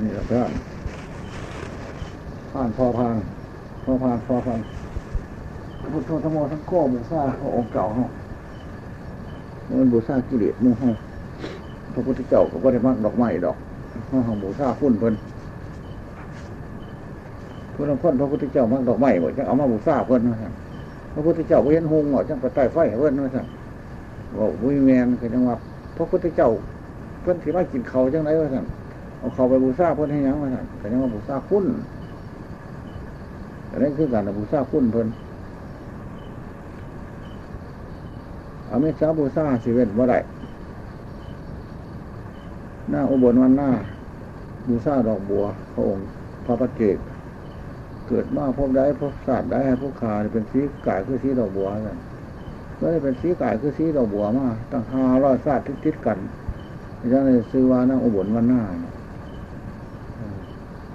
นี่แหละเพื่อนผ่านพอพานพอพานพอพานพุทโธธรรมทั้งโก้บูชาพระองค์เก่าเนาะมันบูชากิเลสมุ่งห้องพระพุทธเจ้าก็ได้มากดอกไม้ดอกห้องบูชาพุ่นเพิ่นพุทธคนพระพุทธเจ้ามากดอกไม้หมดจะเอามาบูชาเพิ่นนะครพระพุทธเจ้าเห็นหงหมดจังไปใต้ไฟเพิ่นนะครบอกวิแมนคือจังว่าพระพุทธเจ้าเพิ่นถือว่ากินเขาจังไรวะท่าน เอาเขาไปบูชาเพิ่นให้ยังวะท่านแต่ยังว่าบูชาคุณแต่นั่นคือการบูชาคุณเพิ่นอามิสาบูชาสิเวนว่าไรหน้าอุบลวันหน้า บูชาดอกบัว พระองค์พระปฏิเจกเกิดมาพบได้พบศาสตร์ได้ให้พบขาเป็นสีกายคือสีดอกบัวกันก็ได้เป็นสีกายคือสีดอกบัวมาตั้งห้าร้อยศาสตร์ทิศกันยังเลยซื้อว่านั่งอุบลวันหน้า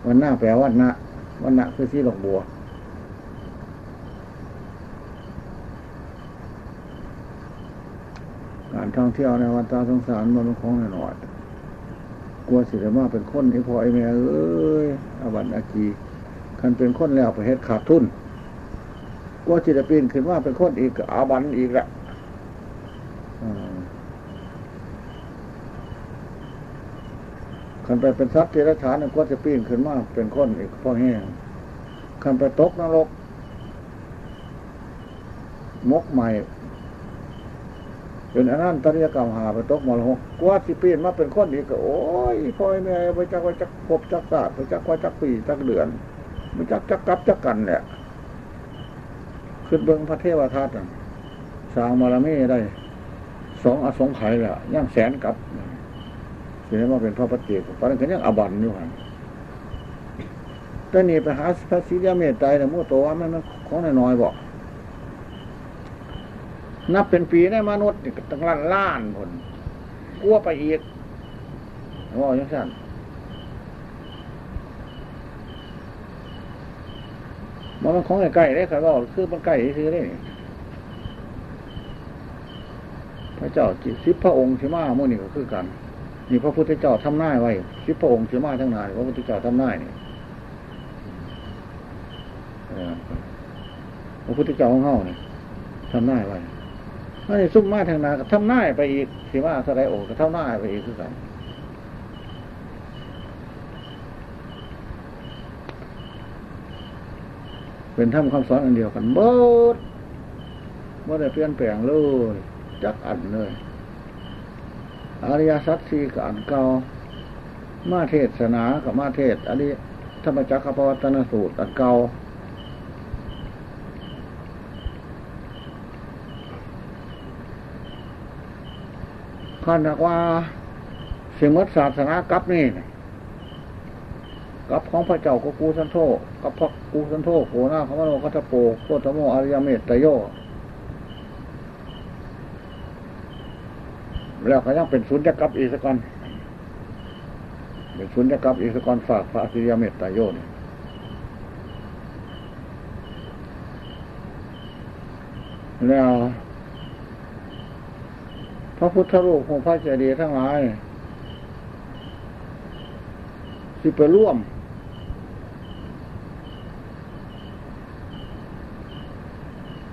วันหน้าแปลวันหน้าวันน้าคือสีดอกบัว การท่องเที่ยวในวันตาสงสารมันเป็นของหน่อยกลัวสิจะมาเป็นคนที่พอไอแม่เอ้ยอาบันอากีคันเป็นคนแล้วประเทศขาดทุนกลัวจิตปีนขึ้นว่าเป็นคนอีกอาบันอีกละ คันไปเป็นทรัพย์เจริญฐานกลัวจะปีนขึ้นมาเป็นคนอีกพ่อแห้งคันไปตกนรก มกใหม่เป็นอนันตริยกรรมหาไปตกมรหกกว่าสิปีนมาเป็นคนอีกก็โอ้ยพ่อแม่ไปจักไปจักพบจักศาสตร์ไปจักว่าจักปีจักเดือนมันจักจักกับจักกันเนี่ยขึ้นเบิ้องพระเทวทัตสร้างมาลามีได้สองอสงไขยละย่างแสนกับ เสียมาเป็นพระปฏิเจกตอนนั้นก็ยังอบันอยู่หันแต่นี่ไปหาพระศิริยเมตไตรนะมั่วโตว่ามันของน้อยๆบอกนับเป็นปีในมนุษย์ตั้งล้านล้านคนกลัวไปอีกว่าอย่างนั้นมันมันของใกล้ๆได้ครับว่าคือมันใกล้ซื้อได้พระเจ้าจิตสิบพระองค์สิมาโมนี่ก็คือกัน นี่พระพุทธเจ้าทำนายไว้สิบพระองค์สิมาทั้งนายพระพุทธเจ้าทำนายนี่พระพุทธเจ้าของเฮาเนี่ยทำนายไว้อันนี้ซุ่มมาทางนาทำหน้าไปอีกสิว่าสไลโอก็ท่าหน้าไปอีกคือกันเป็นธรรมคำสอนอันเดียวกันเบิดว่าได้เปลี่ยนแปลงเลยจักอันเลย อริยสัจสี่กับอันเก่ามาเทศนากับมาเทศอันนี้ธรรมจักรพวัตนสูตรอันเก่าขันหากว่าสมมติศาสนากับนี่กับของพระเจ้าก็กูสันโธกับพระกูสันโธโหน้าขมโนคัตโปโคตโมอริยเมตตโย แล้วก็ยังเป็นศูนย์กับอีสกอนเป็นศูนย์กับอีสกอนฝากพระอริยเมตตโยนี่แล้วพระพุทธรูปของพระเจดีย์ทั้งหลายสิไปร่วม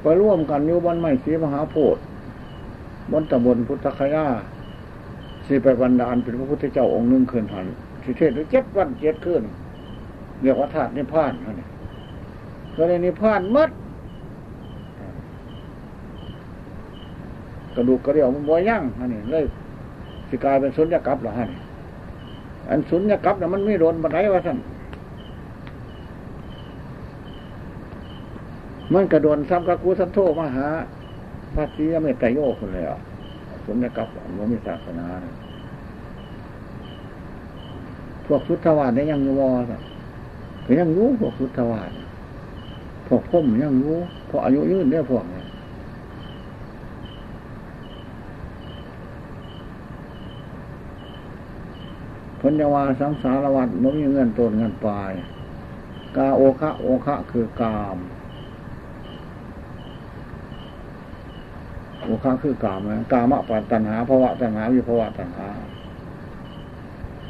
ไปร่วมกันอยู่บนไม้สีมหาโพธิ์ บนตำบลพุทธคยาสิไปบรรดาลเป็นพระพุทธเจ้าองค์หนึ่งคืนหันสิเทศด้วยเจ็ดวันเจ็ดคืนเรียกว่าธาตุนิพพานนี่ยก็เลยนิพพานมัดกระดูกกระเดี่ยวมันบวยั่งอันนี้เลยสิกลายเป็นสุญญากับหรอฮะนี่อันสุญญากับเนี่ยมันไม่โดนบันไดวะท่านมันกระโดนซ้ำกระกูสันโทมาหา พระศรีเมตไตโยคนเลยอะสุญญากับมันมีศาสนาพวกสุทธวานได้ยังวอสก็ยังรู้พวกสุทธวานพวกพุ่มยังรู้พวกอายุยืนเนี่ยพวกเนี่ยพญญาวาสังสารวัตรมันมีเงินต้นเงินปลาย กาโอคะโอคะคือกาม โอคะคือกามนะกามะปัตตัญหาภวะตัญหาวิภวะตัญหา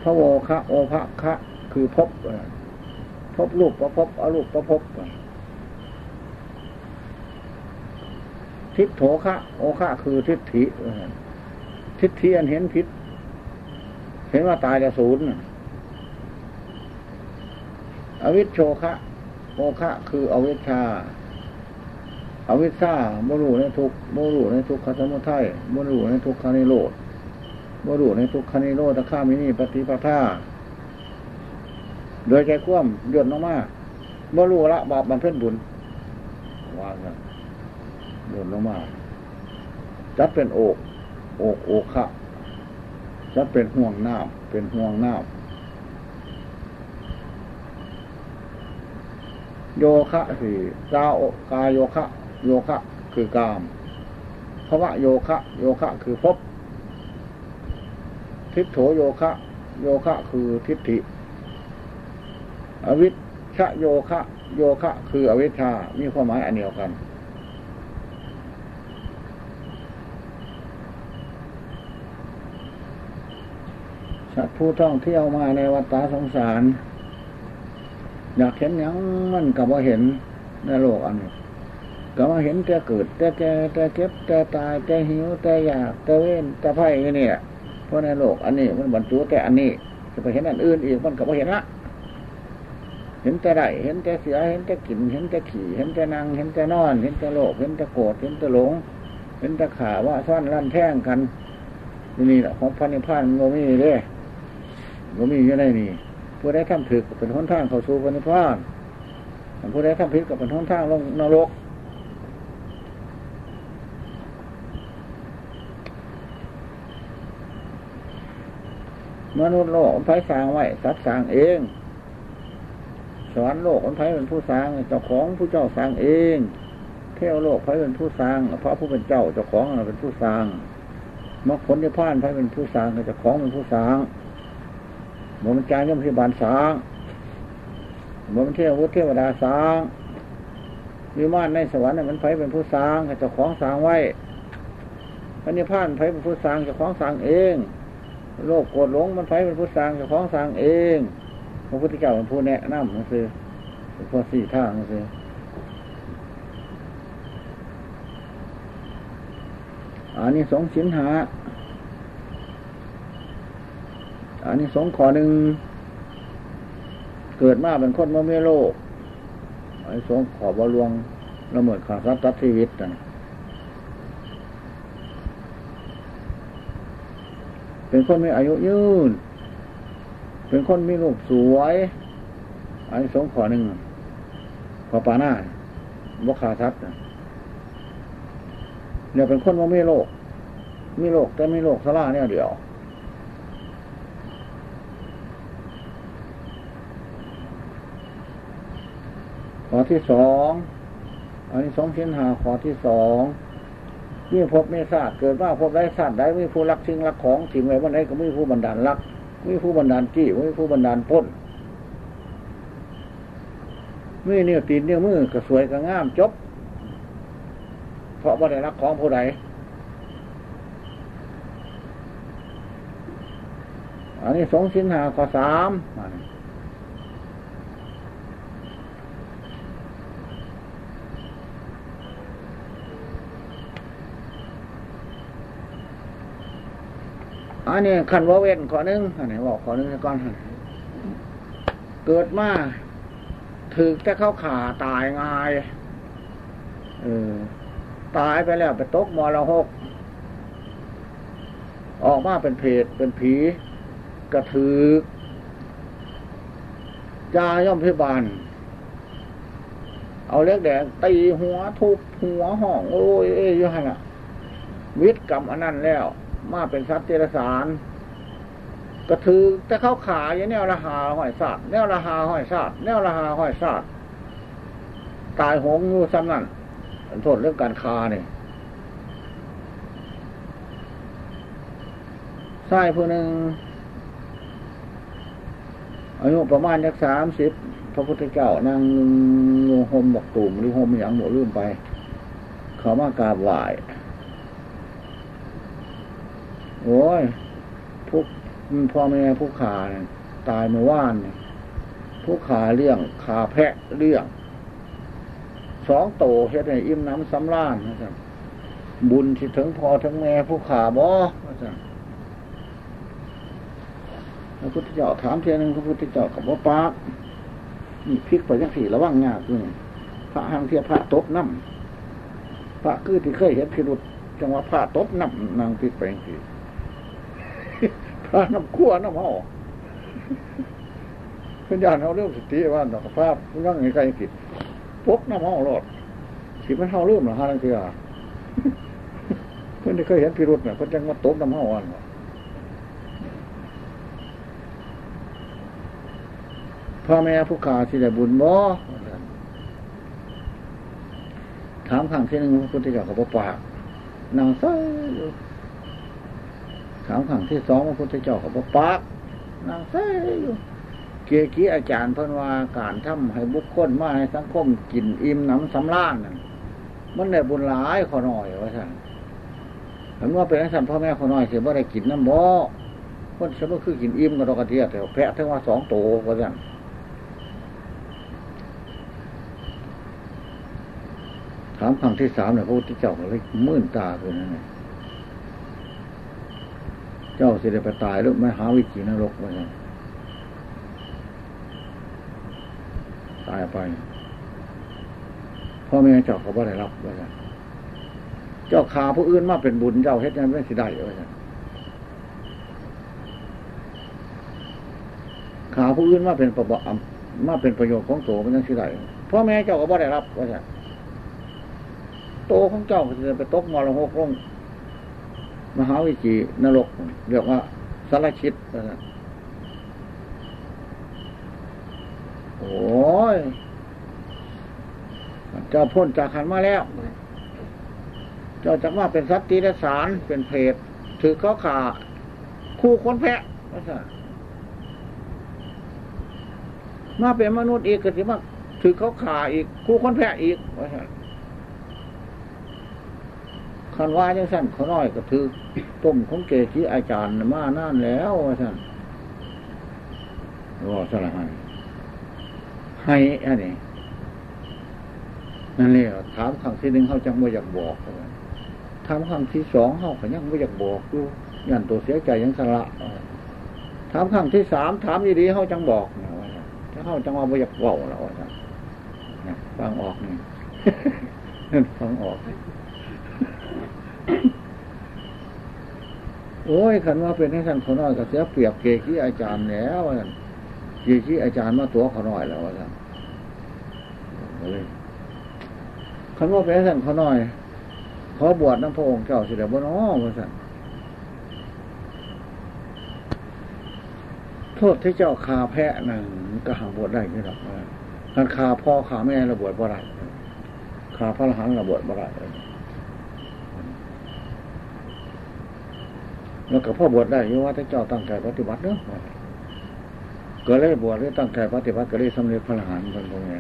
พระโวคะโอภะคะ คือพบพบรูปประพบอรูปประพบทิฏโถคะโอคะคือทิฏฐิทิฏฐิอันเห็นผิดเห็นว่าตายแล้วศูนย์อวิชโชคะโอคะคืออวิชชา อวิชชาโมรูในทุกโมรูในทุกขสมุทัยโมรูในทุกขานิโรธโมรูในทุกขานิโรธตะข้ามินีปฏิปทาโดยใจคว่ำย่นออกมาโมรูละบาปบันเพ็ญบุญวางกันย่นลงมาจัดเป็นโอกโอกโอคะจัดเป็นห่วงน้ำเป็นห่วงน้ำโยคะสี่กาโอกายโยคะ โยคะคือกามภาวะโยคะ โยคะคือพบ ทิฏโถโยคะ โยคะคือทิฏฐิ อวิชชะโยคะ โยคะคืออวิชชา มีความหมายอันเดียวกันสัตว์ผู้ท่องเที่ยวมาในวัฏสงสาร อยากเห็นยังมันกับว่าเห็นในโลกอันนี้ ก็มาเห็นแต่เกิดแต่แก่แต่เก็บแต่ตายแต่หิวแต่อยากแต่เว้นแต่ไพ่นี่แหละเพราะในโลกอันนี้มันบรรจุแต่อันนี้จะไปเห็นอันอื่นอีกมันก็ไม่เห็นละเห็นแต่ไรเห็นแต่เสือเห็นแต่กลิ่นเห็นแต่ขี่เห็นแต่นางเห็นแต่นอน เห็นแต่โลกเห็นแต่โกรธเห็นแต่หลง เห็นแต่ขาว่าซ่อนลั่นแท่งกันนี่แหละของพันธุ์พันธุ์โมมีเลยโมมีอยู่ในนี่ผู้ใดทำถึกเป็นหนทางเข้าสู่พันธุ์พันธุ์ผู้ใดทำผิดกับเป็นหนทางลงนรก มนุษย์โลกคนไผ่สร้างไว้สัตว์สร้างเอง สวรรค์โลกคนไผ่เป็นผู้สร้างเจ้าของผู้เจ้าสร้างเองเทวโลกไผ่เป็นผู้สร้างพระผู้เป็นเจ้าเจ้าของเป็นผู้สร้างมรรคผลที่พานไผ่เป็นผู้สร้างเจ้าของเป็นผู้สร้างหมันจารยมพิบาลสร้างหมันเทววุฒิเทวดาสร้างวิมานในสวรรค์มันไผ่เป็นผู้สร้างเจ้าของสร้างไว้พระนิพพานไผ่เป็นผู้สร้างเจ้าของสร้างเอง โลกโกรธหลงมันไฟเป็นผู้สร้างเจ้าของสร้างเองพระพุทธเจ้าเป็นผู้แนะนำมันคือเป็นผู้สี่ทางมันคืออันนี้สองสินหาอันนี้สองขอหนึ่งเกิดมาเป็นคนมาเมโลกอันนี้สองขอบอลวงละเมิดขาดทรัพย์ตัดชีวิตนะ เป็นคนมีอายุยืน เป็นคนมีรูปสวยอันนี้สงขอหนึ่งขอปาหน้าบกขาทัดเนี่ยเป็นคนว่าไม่โลกมีโลกแต่ไม่โลกสลาเนี่ยเดียวข้อที่สองอันนี้สองชิ้นหาข้อที่สอง มีพบไม่ทราบเกิดว่าพบได้ทราบได้มีผู้รักสิ่งรักของสิ่งไหนวันไหนก็มีผู้บันดาลรักมีผู้บันดาลจี้มีผู้บันดาลพ้นมีเนี่ยตีนเนี่ยมือก็สวยก็งามจบ เพราะว่าได้รักของผู้ใดอันนี้สองสินหาข้อสาม อันนี้ขันว่าเว้นขอนึงอันนี้บอกขอนึงก่อนเกิดมาถือแต่เขาขาตายง่ายเออตายไปแล้วไปตกมรหก ออกมาเป็นเพศเป็นผี กระถือยาย่อมพิบาล เอาเล็กแดงตีหัวทุบหัวห้อง โอ้ยเอ้ยยังไงอะวิทย์กรรมอันนั้นแล้ว มาเป็นทรัพย์เจรสารก็ถือแต่เขาขายแนวละหาห้อยสัตว์แนวละหาห้อยสัตว์แนวละหาห้อยสัตว์ตายหงงูซ้ำนั่นโทษเรื่องการคาเนี่ยไส้ผู้หนึ่งอายุประมาณยักสามสิบพระพุทธเจ้านั่งงูหมบอกตุ่มหรือหมอย่างหมดลืมไป เขามากราบไหว้ โอ้ยทุกพ่อแม่ผู้ขาตายเมื่อวานผู้ขาเลี้ยงขาแพะเลี้ยงสองโตเฮ็ดให้อิ่มน้ำสำราญนะครับบุญที่ถึงพอถึงแม่ผู้ขาบ่นะครับพระพุทธเจ้าถามเทียนึงพระพุทธเจ้ากับว่าปากนี่พลิกไปยังสี่ระว่างยากด้วยพระหังเทียพระตบน้ำพระคือที่เคยเห็นพิรุษจังหวะพระตบน้ำนางพลิกไปยังสี่ น้ำขั้วน้ำห่อเพื่อนญาติเขาเรื่องสติว่าดอกภาพยังไงกันผิดพกน้ำห่อรอดสิมันเขาเริ่มหรอฮะนั่นคือเพื่อนที่เคยเห็นพิรุษเนี่ยเพื่อนจังมาตบน้ำห่อวันพ่อแม่ผู้ขาที่ได้บุญบ่ถามขังที่หนึ่งพระพุทธเจ้าเขาปากนางซ้อยู่ ถามขังที่สองพระพุทธเจ้าเขาปากนางเซ้อยู่เกียกี้อาจารย์เพิ่นว่าการทำให้บุคคลมาให้สังคมกินอิ่มน้ำสำราญนั่นมันได้บุญหลายขอหน่อยว่าท่านเห็นว่าเป็นสันพ่อแม่ขอหน่อยเสียบ่ได้กินน้ำบ่คนสมมติคือกินอิ่มกับดอกกระเทียแต่แพะทั้งว่าสองโตว่าท่านถามครั้งที่สามเนี่ยพระพุทธเจ้าเลยมื่นตาคือนั่น เจ้าสิได้ไปตายหรือไม่หาวิจีนรกว่าตายไปพ่อแม่เจ้าเขาบ่ได้รับว่าเจ้าขาผู้อื่นมาเป็นบุญเจ้าเฮ็ดยังไม่สิได้ว่าขาผู้อื่นมาเป็นประบอมาเป็นประโยชน์ของโตมันยังสิได้พ่อแม่เจ้าก็บ่ได้รับว่าโตของเจ้าจะไปตกมรหกลง มหาวิจีนรกเรียกว่าสารชิตโอ้ยเจ้าพ้นจากขันมาแล้ว เจ้าจะมาเป็นสัตตีและสารเป็นเพศถือเขาขาคู่คนแพะมาเป็นมนุษย์อีกก็ถือว่าถือเขาขาอีกคู่คนแพะอีกว่า คันว่าจังสั้นเขาน้อยก็ถือต้มของเกจิอาจารย์มาน่านแล้วว่าสั่นว่าสละให้ให้อันนี้นั่นเลยถามครั้งที่หนึ่งเขาจังไม่อยากบอกถามครั้งที่สองเขาก็ยังไม่อยากบอกดูยันตัวเสียใจยังสละถามครั้งที่สามถามดีๆเขาจังบอกนะว่าถ้าเขาจังว่าไม่อยากบอกแล้วว่าฟังออกนี่ฟังออก โอ้ยขันว่าเป็นให้ท่านขน้อยก็เสียเปรียบเกขี้อาจารย์แล้วท่นเกขี้อาจารย์มาตัวขน้อยแล้วท่านเลยขันว่าเป็นให้ท่านขน้อยขอบวชน้ำพระองค์เจ้าสิเดบน้องท่านโทษที่เจ้าคาแพะนั่นก็หาบวชได้ไม่หรอกการคาพ่อคาแม่ระบวชบ่ได้คาพระอรหันต์ระบวชบ่ได้ แล้วก็พ่อบวชได้ยังว่าถ้าเจ้าตั้งใจปฏิบัติเนาะก็เลยบวชเลยตั้งใจปฏิบัติก็เลยสำเร็จพระอรหันต์เป็นตรงนี้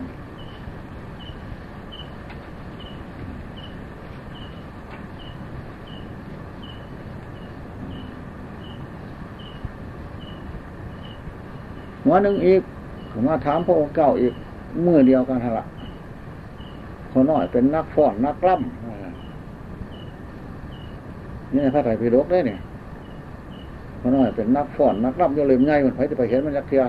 หัวหนึ่งอีกผมมาถามพระองค์เก่าอีกเมื่อเดียวกันละคนน้อยเป็นนักฟ้อนนักล่ำนี่พระไตรปิฎกได้เนี่ย มันน้อยเป็นนักฟ้อนนักรับยเลยง่ายมันไปจะไปเห็นมันยักเทีย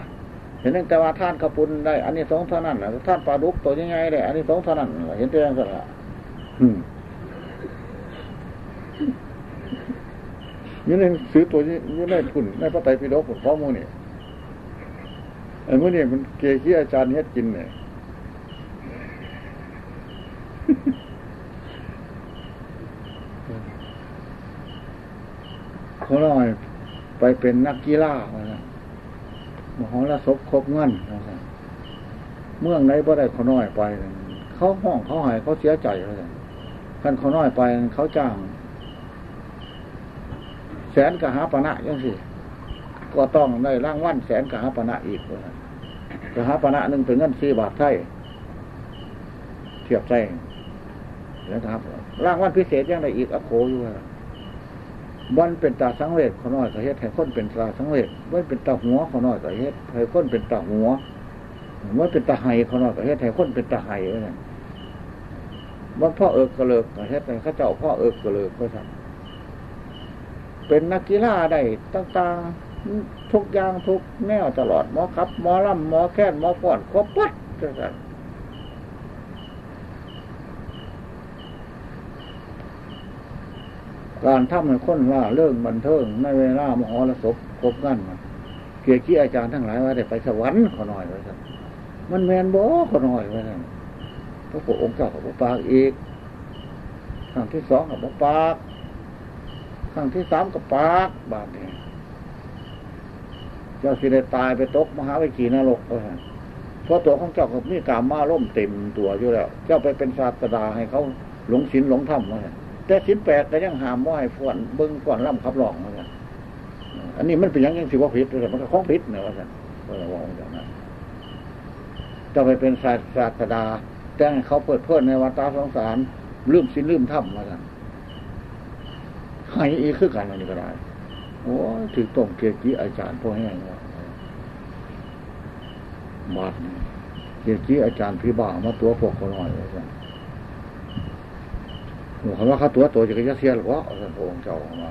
เห็นแต่ว่าท่านขปุนได้อันนี้สองเท่านั้นท่านปลาดุกตัวยังไงได้อันนี้สองเท่านั้นเห็นแต่ยังสัละนี่ในซื้อตัวนี้นี่ในทุนในพระไตรปิฎกผมข้อมูลนี่ไอ้เมื่อนี่มันเกลี่อาจารย์เฮ็ดกินเนี่ยเขาลอย ไปเป็นนักกีฬามหรสพครบเงินเมืองไหนบ่ได้เขาน้อยไป เขาห้องเขาหายเขาเสียใจเลยท่านเขาน้อยไปเขาจ้าง แสนกะหาปณะยังสิก็ต้องได้ร่างวันแสนกะหาปณะอีกกะหาปณะหนึ่งเป็นเงินสี่บาทไทยเทียบใจนะครับร่างวันพิเศษยังได้อีกอโคอยู่วั นเป็นตาสังเวชขน้อยก็เฮ็ดให้คนเป็นตาสังเวชวันเป็นตาหัวขน้อยก็เฮ็ดให้คนเป็นตาหัววันเป็นตาไห้ขน้อยก็เฮ็ดให้คนเป็นตาไห้นั่นวันพ่อเอิกกระเลิกก็เฮ็ดให้ข้าเจ้าพ่อเอิกกระเลิกก็สั่งเป็นนักกีฬาได้ต่างๆทุกอย่างทุกแนวตลอดหมอครับหมอลำหมอแค้นหมอฟอนครบปัดก็สั่ง การทำให้คนว่าเรื่องบันเทิงในเวลามหรสพครบกันมาเกียวกี้อาจารย์ทั้งหลายว่าได้ไปสวรรค์ขอหน่อยไว้ท่านมันแมนบ่ขอหน่อยไว้ท่านพระองค์เจ้ากับพระปากอีกครั้งที่สองกับพระปากครั้งที่สามกับปากบาทนี้เจ้าสิได้ตายไปตกมหาวิจีนรกเลยเพราะตัวของเจ้ากับมีกามมาล่มเต็มตัวอยู่แล้ว เจ้าไปเป็นศาสดาให้เขาหลงศีลหลงธรรมเลย แต่สินแปดก็ยังหามว่าให้ฝวนเบิ้งฝวนล่ำขับหลองว่าสันอันนี้มันเป็นยังยังสิว่าผิดเลยมันก็ของผิดเนอะว่าสันเลยว่าอย่างนั้นจะไปเป็นศาสตราแต่งเขาเปิดเพื่อนในวัฏสงสารลืมสินลืมถ้ำว่าสันให้อีกคือกันอันนี้ก็ได้โอ้ถือต้มเกียรติอาจารย์พวกแห้งว่าบาดเกียรติอาจารย์พี่บ่ามาตัวพวกคนหน่อยว่าสัน คำว่าเขาตัวโตจะกระเสียหรือวะท่านพระองค์เจ้าออกมา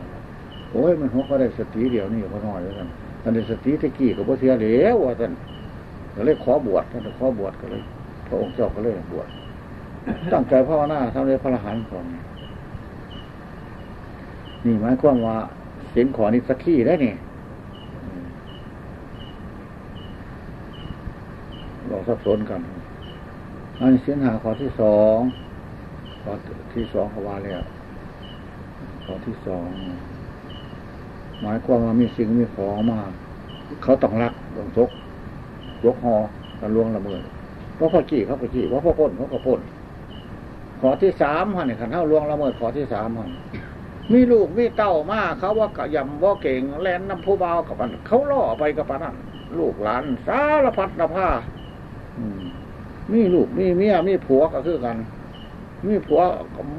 โอ้ยมันหัวเขาได้สติเดียวนี่พอน้อยแล้วท่านท่านได้สติตะกี้กับพระเสียเหลวว่าท่านก็เลยขอบวชท่านขอบวชก็เลย พระองค์เจ้าก็เลยบวชตั้งใจภาวนาทำเลยพระอรหันต์ก่อนนี่หมายความว่าเสียงขอนี่สักขี้ได้นี่เราสับสนกันอันเสียงหาขอที่สองขอ ที่สองเขาว่าแล้วข้อที่สองหมายความว่ามีสิ่งมีของมา เขาต้องรักต้องซกยกหอกันลวงละเมิดเพราะพ่อจี้เขาไปจี้เพราะพ่อพ้นเขาก็พ้นขอที่สามฮะเนี่ยขันเท่าลวงละเมิดขอที่สามฮะมีลูกมีเต้ามาเขาว่ากะยำว่าเก่งแลนน้ำผู้เบากับมันเขาล่อไปกับปนั้นลูกหลานสารพัดนผ้ามีลูกมีเมียมีผัวก็คือกัน มีผัว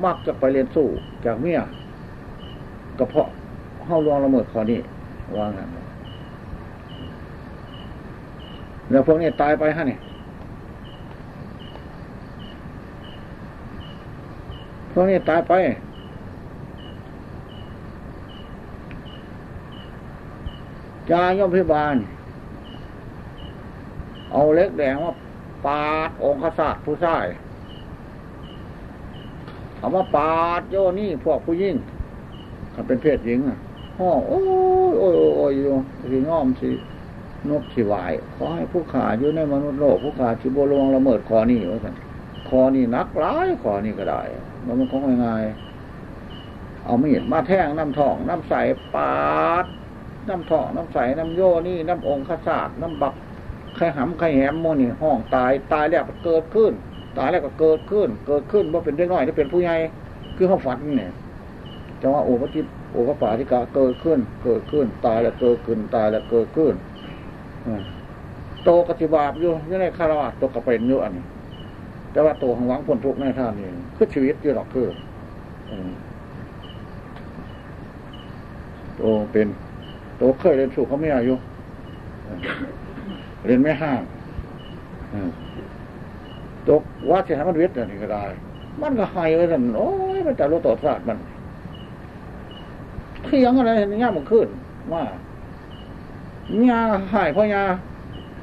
มักจะไปเรียนสู้จากเมียก็เพาะเข้าลวงละเมิดข้อนี้ว่างั้นแล้วพวกนี้ตายไปฮะนี่พวกนี้ตายไป จายมพิบาล เอาเล็กแดงว่าปาดองคศาสตร์ผู้ชาย เอามาปาดโยนี่พวกผู้ยิ่งเขาเป็นเพศหญิงอะห้องโอ้ยโอ้ยโอ้ยอยู่สิง้อมสินกสิวาย ขอให้ผู้ขาอยู่ในมนุษย์โลกผู้ขาชิบโลวงละเมิดคอนี่ว่าสันคอนี่นักร้ายคอนี่ก็ได้มันมันของง่ายเอามีดมาแท่งน้ำทอง น้ำใสปาด น้ำทอง น้ำใสน้ำโยนี่ น้ำองค์ขศาสน้ำบักไข่หำไข่แหมโมนี่ห้องตายตายแล้วเกิดขึ้น ตายแล้วก็เกิดขึ้น เกิดขึ้นว่าเป็นเด็กน้อยที่เป็นผู้ใหญ่คือเขาฝันเนี่ยจะว่าโอปจิตโอปปาธิกาเกิดขึ้น เกิดขึ้น ตายแล้วเกิดขึ้น ตายแล้วเกิดขึ้นโตกติบาบอยู่ยังไงคารวะโตกระเป็นอยู่อันนี้แต่ว่าโตของหวังผลทุกข์ในท่านนี้คือชีวิตอยู่หรอกคือโตเป็นโตเคยเรียนสูงเขาไม่อายุเรียนไม่ห้าง ตกว่าจะให้มันเวทนี่ก็ได้ มันก็หายไปสั่นโอ้ยมันจะรู้ต่อศาสตร์มันเที่ยงอะไรเงี้ยมันขึ้นว่าเงี้ยหายพ่อยา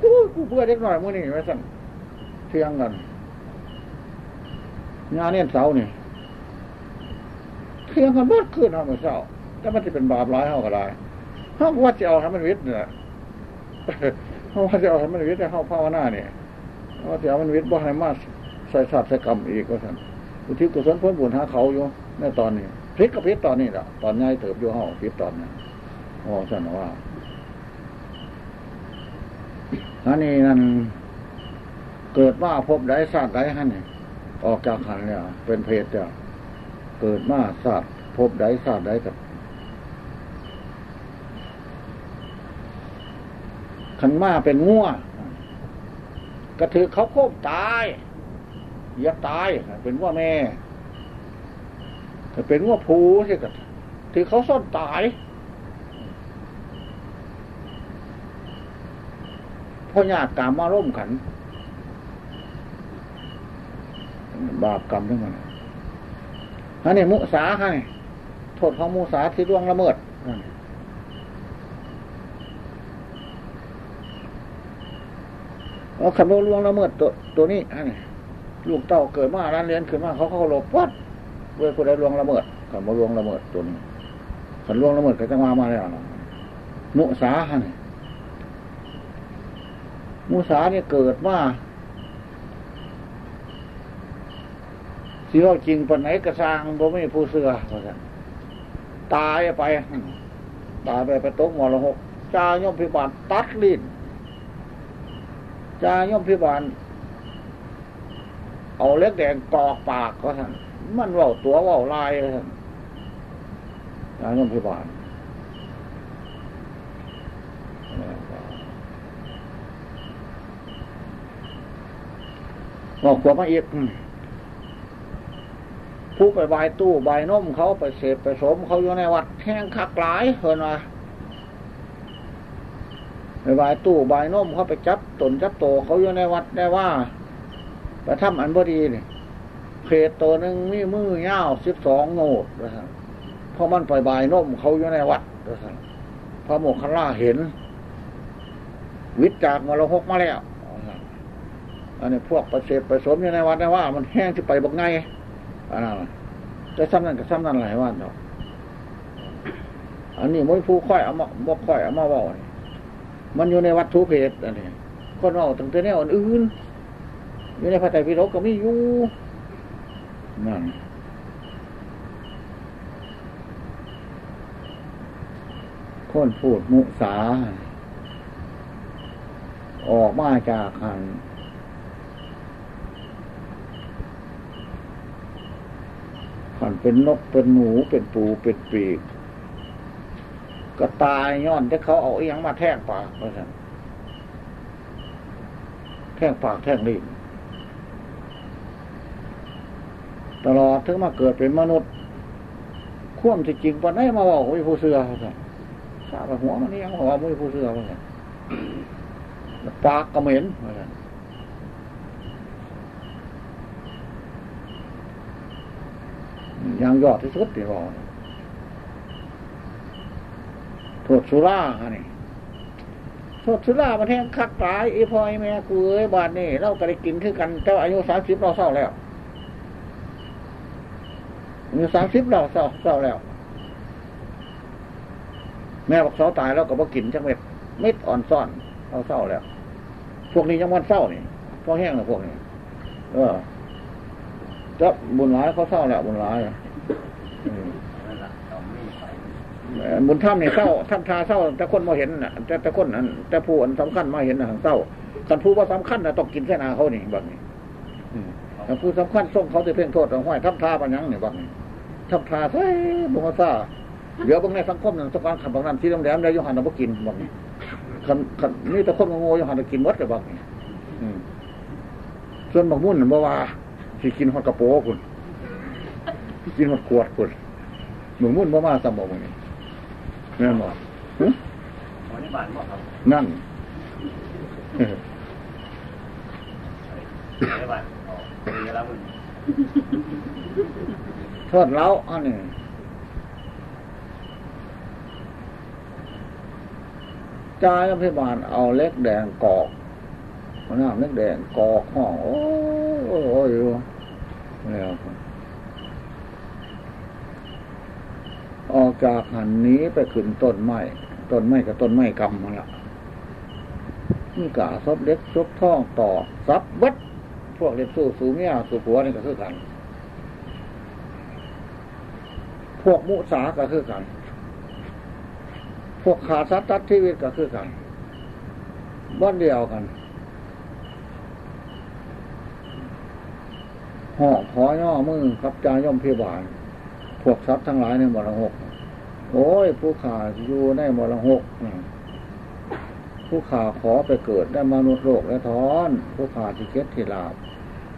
กูกูเบื่อเล็กหน่อยมื่อนี่ไว้สั่นเที่ยงกันงาเนี่ยเสาเนี่ยเที่ยงกันบิดขึ้นเอาเมื่อเสาแต่มันจะเป็นบาปร้ายเขาก็ได้เขาว่าจะเอาให้มันวิทย์เนี่ยเขาว่าจะเอาให้มันวิทย์แต่เขาภาวนาเนี่ย ว่าเสียมันวิทย์บ่ให้มาใส่ศาสตว์ใส่กรรมอีกก็ท่านอุทิศกุศลพ้นบุญหาเขาอยู่ในตอนนี้พิษกับพิษตอนนี้แหละตอนง่ายเติบอยู่ห้องพิษตอนนี้อ๋อท่านว่าอันนี้นั่นเกิดมาพบได้ศาสตร์ได้ฮะนี่ยออกจากขันเนี่ยเป็นเพศเนี่ยเกิดมาศาสตร์พบได้ศาสตร์ได้กับขันมาเป็นง่ว กระถือเขาโค้มตายอย่าตายเป็นว่าแม่เป็นว่าผูใช่กับที่เขาส้นตายพ่อญาติตามมาร่มขัน บาปกรรมทั้งมันอันนี้มุสาให้โทษของมุสาที่ร่วงละเมิด เอาคำว่าล่วงละเมิดตัวตัวนี้อันนี้ลูกเต้าเกิดมาร้านเรียนขึ้นมาเขาเขาหลบวัดเว้ยผู้ใดล่วงละเมิดคำว่าล่วงละเมิดตัวนี้ขันล่วงละเมิดก็จะมามาแล้วมุสาฮะนี่มุสาเนี่ยเกิดมาสิว่าจริงปันไหนกระซังบ่ไม่ผู้เสือตายไป ตายไปไปตกมรหกจาย่อมพิบาลตัดลิ้น จาย่อมพิบาล เอาเล็กแดงกอกปากเขาท่านมันว่าตัวว่าลายท่านจาย่อมพิบาลบอกขวบมาอีกผู้ไปบายตู้บายนมเขาไปเสพไปสมเขาอยู่ในวัดแห้งคักหลายเฮินว่า บายตู้บายนมเขาไปจับตนจับโตเขาอยู่ในวัดได้ว่าไปทำอันบดีนี่เพจตัวหนึ่งมีมือเงาสิบสองโงดนะครับเพราะมันไปบายนมเขาอยู่ในวัดนะครับพระโมคคัลลาเห็น วิจากมรหกมาแล้วอันนี้พวกประเสริฐประสมอยู่ในวัดได้ว่า มันแห้งที่ไปบักไงอันนั้นแต่ซ้ำนั้นกับซ้ำนั้นหลายวันเนาะอันนี้มันผู้ค่อยเอามาบอกค่อยเอามาบอก มันอยู่ในวัตถุเพศอันนี้คนเอาตั้งแต่แนวอื่นอยู่ในพระไตรปิฎกก็ไม่อยู่นั่นคนพูดมุสา ออกมาจากหันขันเป็นนกเป็นหมูเป็นปูเป็นปีก ก็ตายย้อนที่เขาเอาอียงมาแทงปากเพราะฉะนั้นแทงปากแทงลิ้นตลอดถึงมาเกิดเป็นมนุษย์ข่วมที่จริงปนได้มาบอกวิผู้เสือเขาทราบหัวมันนี่ยังบอกว่าวิผู้เสือเขาปากกระเหม็นเพราะฉะนั้นยังยอดที่สุดที่บอก โทษสุราฮะนี่โทษสุรามันแห้งคักตายไอีพ่อไอแม่กูเอ้ยบาทนี่เราก็ได้กินคือกันแต่อายุสามสิบเราเศร้าแล้วอายุสามสิบเราเศร้าเศร้าแล้ว แม่บอกเศร้าตายแล้วก็บอกกินจังเม็ดเม็ดอ่อนซ่อนเราเศร้าแล้ว พวกนี้ยังวันเศร้านี่พวกแห้งเลยพวกนี้เออจะบุญร้ายเขาเศร้าแล้วบุญร้าย บุญถ้ำเนี่ยเศร้าถ้ำทาเศร้าแต่คนมาเห็นน่ะแต่แต่คนนั้นแต่ผู้อันสำคัญมาเห็นน่ะเศร้าคันผู้ว่าสำคัญน่ะต้องกินแค่นาเขานี่บักนี่แต่ผู้สำคัญส่งเขาจะเพ่งโทษต้องห้อยทับทาปัญญังเนี่ยบักนี่ทับทาใช่บุญมาซาเดี๋ยวบางในสังคมนั่นสักการขับบางนั้นที่โรงแรมได้ยหันเรากินบักนี่คันคันนี่แต่คนโง่ยหันเรากินมดเลยบักนี่ส่วนบักมุ่นบ่ว่าที่กินหอดกระโปงคุณกินหอดขวดคุณหนุ่มมุ่นบ่มาสมองนี่ แน่นอนนั่นทอดเล้าอันนี้จ่ายพิบาลเอาเล็กแดงกอกมันน้ำเล็กแดงกอกห้อง โอ้ยแล้ว ออกจากหันนี้ไปขึ้นต้นไม้ต้นไม้กับต้นไม้กำมันละนี่กาซบเล็กซบท่องต่อซับบัดพวกเล็บสู้สูเมียสู้ผัวนี่ก็คือกัน พวกมุสาก็คือกัน พวกขาสัตว์ตัดชีวิตก็คือกันบ้านเดียวกันห่อขอย่อมือครับจาย่อมพิบาล วกทรัพย์ทั้งหลายในมรหกโอ้ยผู้ขาอยู่ในมรหกผู้ขาขอไปเกิดได้มนุษย์โลกและทอน ผู้ขาที่เก็ตที่ลาบ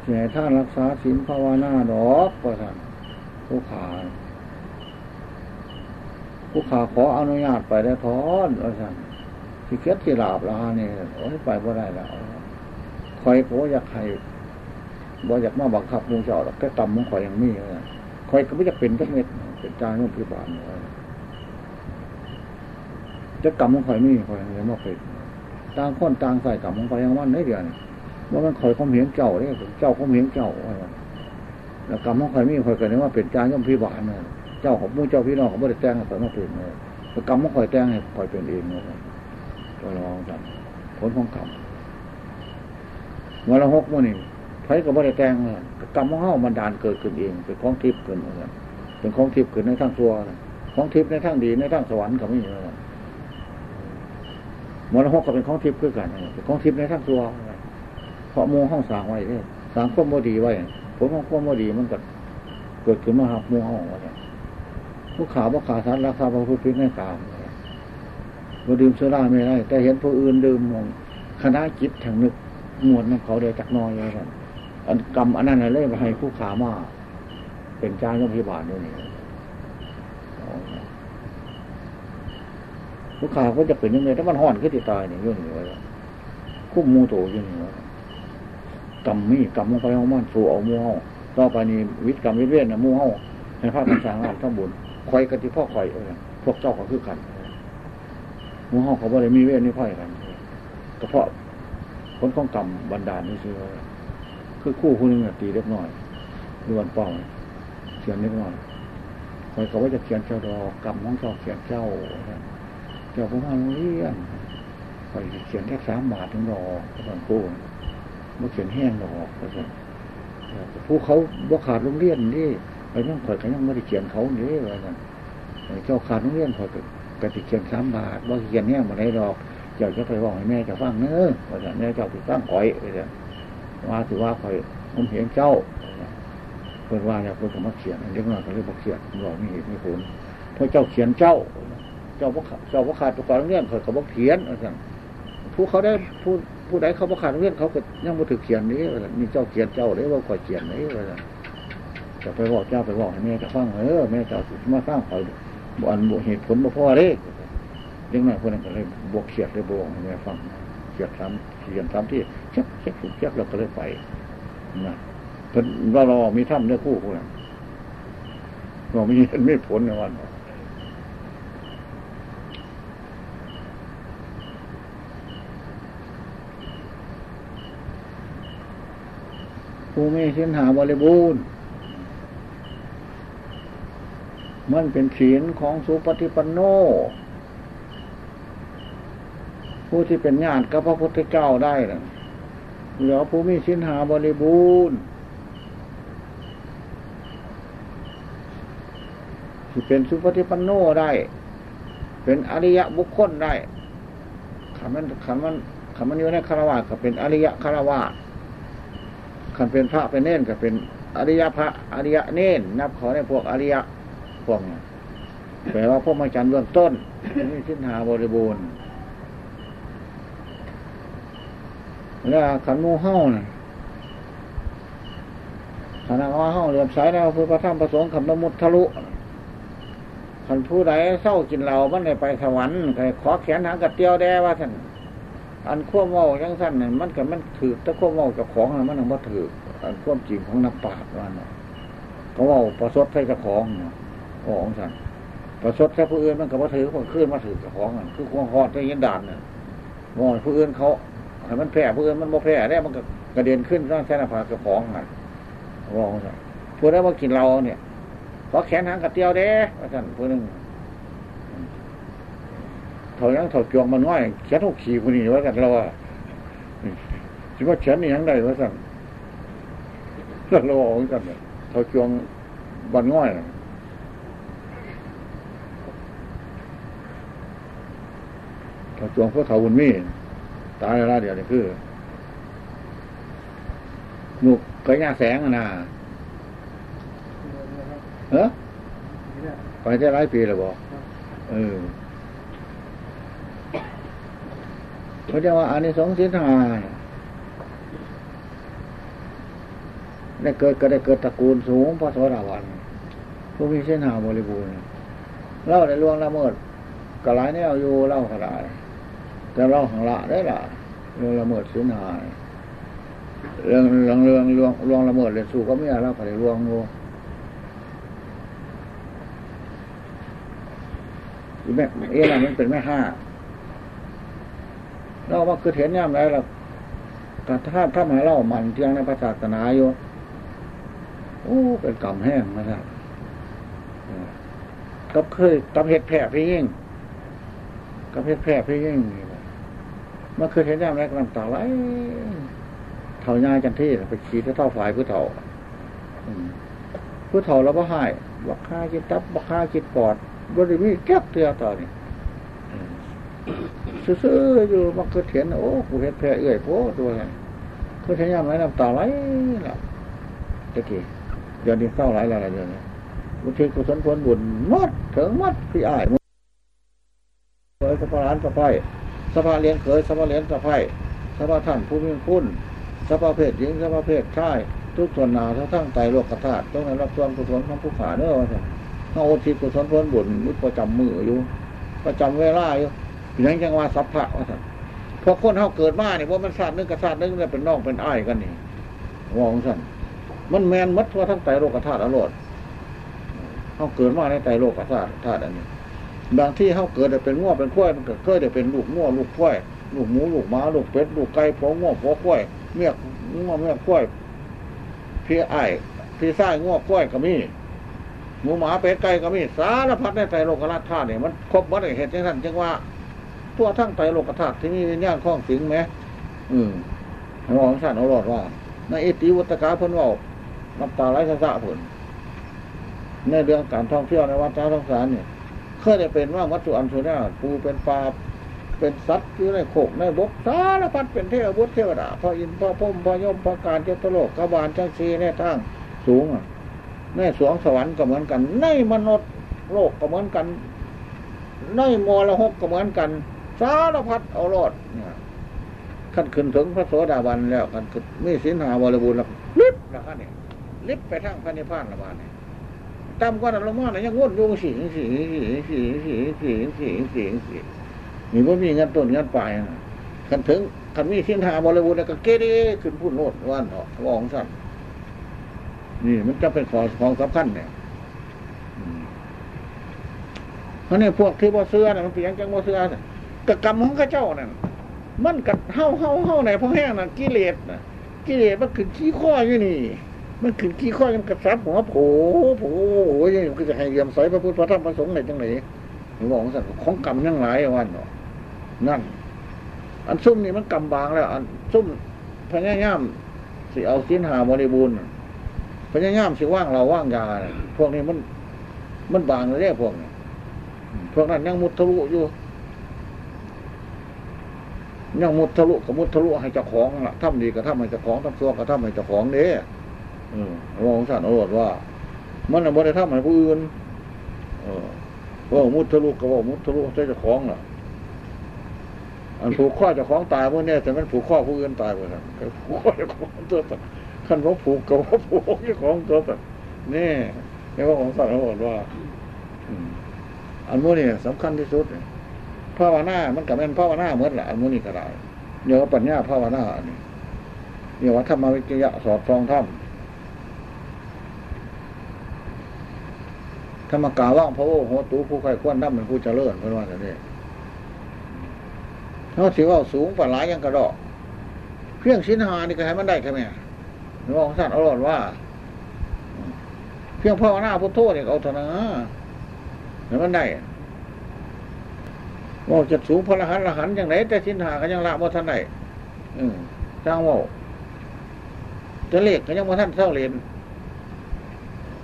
เสียท่านรักษาศีลภาวนาดอกประทานผู้ขาผู้ขาขออนุญาตไปได้ทอนอาจารย์ที่เกียที่ลาบลาเนี่ยโอ้ยไปบ่ได้แล้วคอยโผอยากใครบ่อยากมาบังคับมูเจ้าหรอกแค่ตำมันคอยยังมีเลย คอยก็ไม่จะเป็นทุกเม็ดเป็นจานของพิบาลจะกรรมของคอยมีคอยยังมาเป็นต่างคนต่างใส่กรรมของคอยยังวันได้เดียวนี่ว่ามันคอยความเห็นเจ้าเนี่ยเจ้าความเห็นเจ้าแล้วกรรมของคอยมี่คอยเกิดว่าเป็นจานของพิบาลเนี่ยเจ้าของมูเจ้าพี่น้องเขาไม่ได้แจ้งให้มาเป็นเลยกรรมของคอยแจ้งให้คอยเป็นเองเลยตัวรองกันผลของกรรมเมื่อเราหกมื่อนี่ไผก็บ่ได้แต่งเลย กรรมของเฮามันดานเกิดขึ้นเอง เป็นของทิพย์ขึ้นเป็นของทิพย์ขึ้นในทางตัวของทิพย์ในทางดีในทางสวรรค์ก็ไม่มีเลยมรหกก็เป็นของทิพย์ขึ้นกันเป็นของทิพย์ในทางตัวเพราะมูห้องสางไว้เนี่ยสางควบโมดีไว้ผลของควบโมดีมันก็เกิดขึ้นมาหักมูห้องไว้ผู้ขาวผู้ขาสารราคาพระพุทธพิณในกามเราดื่มสุราไม่ได้แต่เห็นผู้อื่นดื่มมองคณะจิตทางนึกมวดน้ำเขาเดียจากน้อยเลยครับ อันกรรมอันนั้นเลยมาให้ผู้ขามาเป็นจ้างยมพิบาลด้วยนี่ผู้ขาก็จะเป็นยังไงถ้ามันห่อนขึ้นติดตายเนี่ยยุ่งอยู่วะคุ้มมูโตยุ่งอยู่วะกรรมมีกรรมของไปของมันสู่เอามูเฮาต่อไปนี้วิทย์กรรมวิเวียนนะมูเฮาให้พระท่านสร้างงานทั้งบุญคอยกันที่พ่อคอยเออพวกเจ้าก็คือกันมูเฮาเขาบ่ได้มีเวียนนี่พ่อยกันก็เพราะผลของกรรมบันดาลนี่คือ คือคู่คนหนึ่งตีเล็กน้อยดวนป้าเขียนเล็กน้อยคอยเขาว่าจะเขียนเจ้าดอกกรรมของเจ้าเขียนเจ้าเจ้าผมเอาเรียนคอยเขียนแค่สามบาทถึงดอกตอนกู้เมื่อเขียนแห้งดอกก็จะผู้เขาบ่ขาดโรงเรียนนี่ไปนั่งคอยกันยังไม่ได้เขียนเขานี่อะไรกันเจ้าขาดโรงเรียนคอยกติเขียนสามบาทว่าเขียนแห้งมาได้ดอกอยาจะไปบอกให้แม่จะฟังเนื้อว่าแม่เจ้าไปฟังคอยไปเลย ว่าถือว่าคอยผมเห็นเจ้าเพื่อนว่าอยากเพื่อนมาเขียนเรียกว่าเขาเรียกบอกเขียนบอกมีเหตุมีผลเพราะเจ้าเขียนเจ้า เจ้าพระเจ้าพระขาดตัวการเรื่องเขาเขาบอกเขียนอะไรผู้เขาได้ผู้ผู้ใดเขาประขาดเรื่องเขาก็ยังมาถือเขียนนี้มีเจ้าเขียนเจ้าเลยว่าคอยเขียนนี้อะไรจะไปบอกเจ้าไปบอกให้แม่จะฟังเออแม่เจ้ามาฟังคอยบอันบเหตุผลบ่พอเลยยังไงคนนั้นก็เลยบวกเขียดเลยบวกให้แม่ฟังเขียดซ้ำเขียนซ้ำที่ ช็คเช็คถูกเช็คเราก็เลยไปนะเพิ่นว่าเรามีถ้ำเนื้อคู่คนนั้นเราไมีเห็นไม่ผลในวันผู้ไม่เส้นหาบริบูรณ์มันเป็นศีลของสุปฏิปันโน ผู้ที่เป็นญาติกับพระพุทธเจ้าได้นะ เหลือผู้มีสินหาบริบูรณ์ที่เป็นสุปฏิปันโนได้ เป็นอริยะบุคคลได้คำมันคำมันคำมันอยู่ในคารวะก็เป็นอริยะคารวะคำเป็นพระเป็นเน่นก็เป็นอริยพระอริยะเน่นนับขอในพวกอริยะพวกนี้แปลว่าพวกมาจันเบื้องต้นมีสินหาบริบูรณ์ แล้วขันมูเฮ้าน่ะขณะว่าเฮ้าเรือนสายแล้วคือพระธรรมประสงค์คำนมุทะลุขันผู้ใดเศร้ากินเหล้ามันได้ไปสวรรค์ขอแขนหางกระเตียวแด้ว่าท่านอันขั้วเมาจังสั้นเนี่ยมันกับมันถือแต่ขั้วเมากับของมันมันว่าถืออันขั้วจริงของนักปราชญ์ว่าเนาะเขาว่าประสดใส่กับของเนาะของสั่นประสดใส่ผู้อื่นมันกับว่าถือคนขึ้นมาถือกับของอะคือความหอดในยินดานเนี่ยว่าผู้อื่นเขา ให้มันแผ่ผู้อื่นมันบ่แผ่ได้วมันก็กระเด็นขึ้นร่างแค่หน้าผากกับของอะว่าสั่นผู้นั้ว่ากินเราเนี่ยขอแขนหางกระเตียวเด้ว่าสั่นผู้นึงเท่ายังเท่าจวงมันน้อยแขนทุกขี่คนนี้ว่ากันเราอะคิดว่าแขนนี่ยังได้ว่าสั่นแล้วเราบอกกันเท่าจวงบันน้อยเท่าจวงพวกเท่าบุญมี ตายแล้วเดี๋ยวนี้คือหนุกเคยหน้าแสงนะเออไปได้หลายปีแล้วบอกเออเขาจะว่าอันนี้สองสินหาได้เกิดก็ได้เกิดตระกูลสูงพระสวสดาวันผู้มีเส้นหาบริบูรณ์เล่าในล่วงละเมิดกระไรเนี่ยเอาอยู่เล่ากระไร แต่เล่าของละได้ละเรื่องละเมิดสินหายเรื่องเรื่องเรื่องล่วงล่วงละเมิดเลยสู้ก็ไม่เอาเล่าก็เลยล่วงงูแม่เอ๊ะมันเป็นแม่ห้าเราว่าคือเห็นย่ำไรเราถ้าถ้าถ้ามาเล่ามันเที่ยงในพระศาสนาอยู่โอ้เป็นกรรมแห้งมาแล้วกับเคยกับเห็ดแผลพี่ยิ่งกับเห็ดแผลพี่ยิ่ง เมื่อคืนเห็นย่ำไรกำลังตาไหลเท่าย่ายจันที่ไปขี่เท่าฝ่ายผู้เท่าผู้เท่าเราก็ให้บักฆ่ากินตับบักฆ่ากินปอดบริมีแก้เตือต่อนี่ซื่อๆอยู่มันก็เห็นโอ้กูเห็นแพ้เอื่อยโป้ตัวไงก็เห็นยังไงน้ำตาไหลล่ะตะกี้เดี๋ยวนี้เศร้าไหลอะไรเดี๋ยวนี้บุตรกุศลผลบุญมัดถึงมัดพี่อ้ายเคยสะพานสะพาย สะพาเลี้ยงเคยสะพานเลี้ยงสะพายสะพานท่านผู้มีคุณสะพานเพศหญิงสะพานเพศชายทุกส่วนนาทั้งทั้งไตโลกธาตุต้องในรับส่วนกุศลของผู้ขาเนื้อว่าเขาอุทิศกุศลผลบุญมิประจำมืออยู่ประจำเวลาอยู่ยังจังว่าสัพพะว่าสันพอคนเขาเกิดมาเนี่ยว่ามันศาสตร์นึงกับศาสตร์นึงเนี่ยเป็นน้องเป็นอ้ายกันนี่วองสั่นมันแมนมัดทั่วทั้งไตโลกธาตุอรรถเขาเกิดมาในไตโลกธาตุธาตุอันนี้ บางที่เขาเกิดเป็นง้อเป็นข้อยมันเกิดเคยจะเป็นลูกง้อลูกข้อยลูกหมูลูกม้าลูกเป็ดลูกไก่พอง้อพอข้อยเมียง้อเมียข้อยพี่ไอ้พี่ไส้ง้อข้อยก็มีหมูหมาเป็ดไก่ก็มีสารพัดในไตโลกธาตุเนี่ยมันครบหมดเหตุจังนั้นจึงว่าทั่วทั้งไตโลกธาตุที่มีวิญญาณคล้องสิงไหมอืมหลวงสันเอาหลอดว่าในอิติวัตกาเพิ่นว่าน้ำตาไหลสะสะผลในเรื่องการท่องเที่ยวในวัดท้าท่องสารเนี่ย เคยได้เป็นว่าวัตถุอันสุนาปูเป็นปลาเป็นสัตว์อยู่ในโขกในบกสารพัดเป็นเทวบุตรเทวดาพระอินทร์พระพรหมพระยมพระการเจ้าตโลกกบาลจังซีในทางสูงในสวงสวรรค์ก็เหมือนกัน ในมนุษย์โลกก็เหมือนกัน ในมรหกก็เหมือนกัน สารพัดเอารอดเนี่ยขั้นขึ้นถึงพระโสดาบันแล้วกันขึ้นมีสินหาบริบูรณ์แล้วลิบนะครับเนี่ยลิบไปทางพระนิพพานละบานเนี่ย ตามก้อนลงมาเนี่ยยังวนโยงสีสีสีสีสีสีสีสีสีมีว่ามีเงินต้นเงินปลายขันถึงขันมีสินหาบริบูรณ์ก็เกเรขึ้นพุ่นโลดวันเหรอวองสั้นนี่มันจะเป็นของของสำคัญเนี่ยเพราะนี่พวกที่บ่เสื้อเนี่ยมันเปลี่ยนจังบ่เสื้อเนี่ยกกรรมของข้าเจ้านั่นมันกัดเฮาเฮาเฮาในพระแห้งนั่นกิเลสนะกิเลสมันขึ้นขี้ข้ออยู่นี่ มันขึ้นขี้ข้อมันกระซับหัวโผโผโอ้ยยังคือจะให้เยี่ยมใสพระพุทธพระธรรมพระสงฆ์ในจังไหนหลวงบอกสัตว์ของกรรมยังหลายวันเนาะนั่น อันซุ่มนี่มันกำบางแล้ว อันซุ่มพญายามสิเอาสินหาบริบูรณ์พญายามสิว่างเราว่างยาพวกนี้มัน มันบางเลยพวกนี้พวกนั้นยังมุดทะลุอยู่ยังมุดทะลุกับมุดทะลุให้เจ้าของละทำดีกับทำให้เจ้าของทำซัวกับทำให้เจ้าของเด้อ มองสันอรดว่า มันบ่ได้ทำให้ผู้อื่นเออว่ามุทะลุกับว่ามุทะลุใช้เจ้าของล่ะ อันผูกข้อเจ้าของตายเมื่อเนี่ยแต่มันผูกข้อผู้อื่นตายไปแล้วผูกข้อเจ้าของตัวตัดขั้นว่าผูกกับว่าผูกเจ้าของตัวตัดนี่นี่ว่าของสันอรดว่าอันโมนี่สำคัญที่สุดภาวนา มันกับแม่นภาวนาเหมือนแหละอันมุนีก็ได้เดี๋ยวปัญญาภาวนาอันนี้เนี่ยว่าธรรมวิจยะสอดฟองธรรม ธรรมกาว่างพระโอโหตูผู้ใครควรน้ำเป็นผู้เจริญเพื่อนว่าแต่นี้เขาถือว่าสูงป่าหลายยังกระดอกเพียงชิ้นหานี่ก็ให้มันได้แค่ไหมหลวงสัตว์อรรถว่าเพียงภาวนาพุทโธเนี่ยเอาเถอะนะให้มันได้ว่าจะสูงพระรหันละหันอย่างไรแต่สินหาก็ยังละว่าท่านไหนอืมจ้างว่าจะเลขก็ยังว่าท่านเท่าเรียน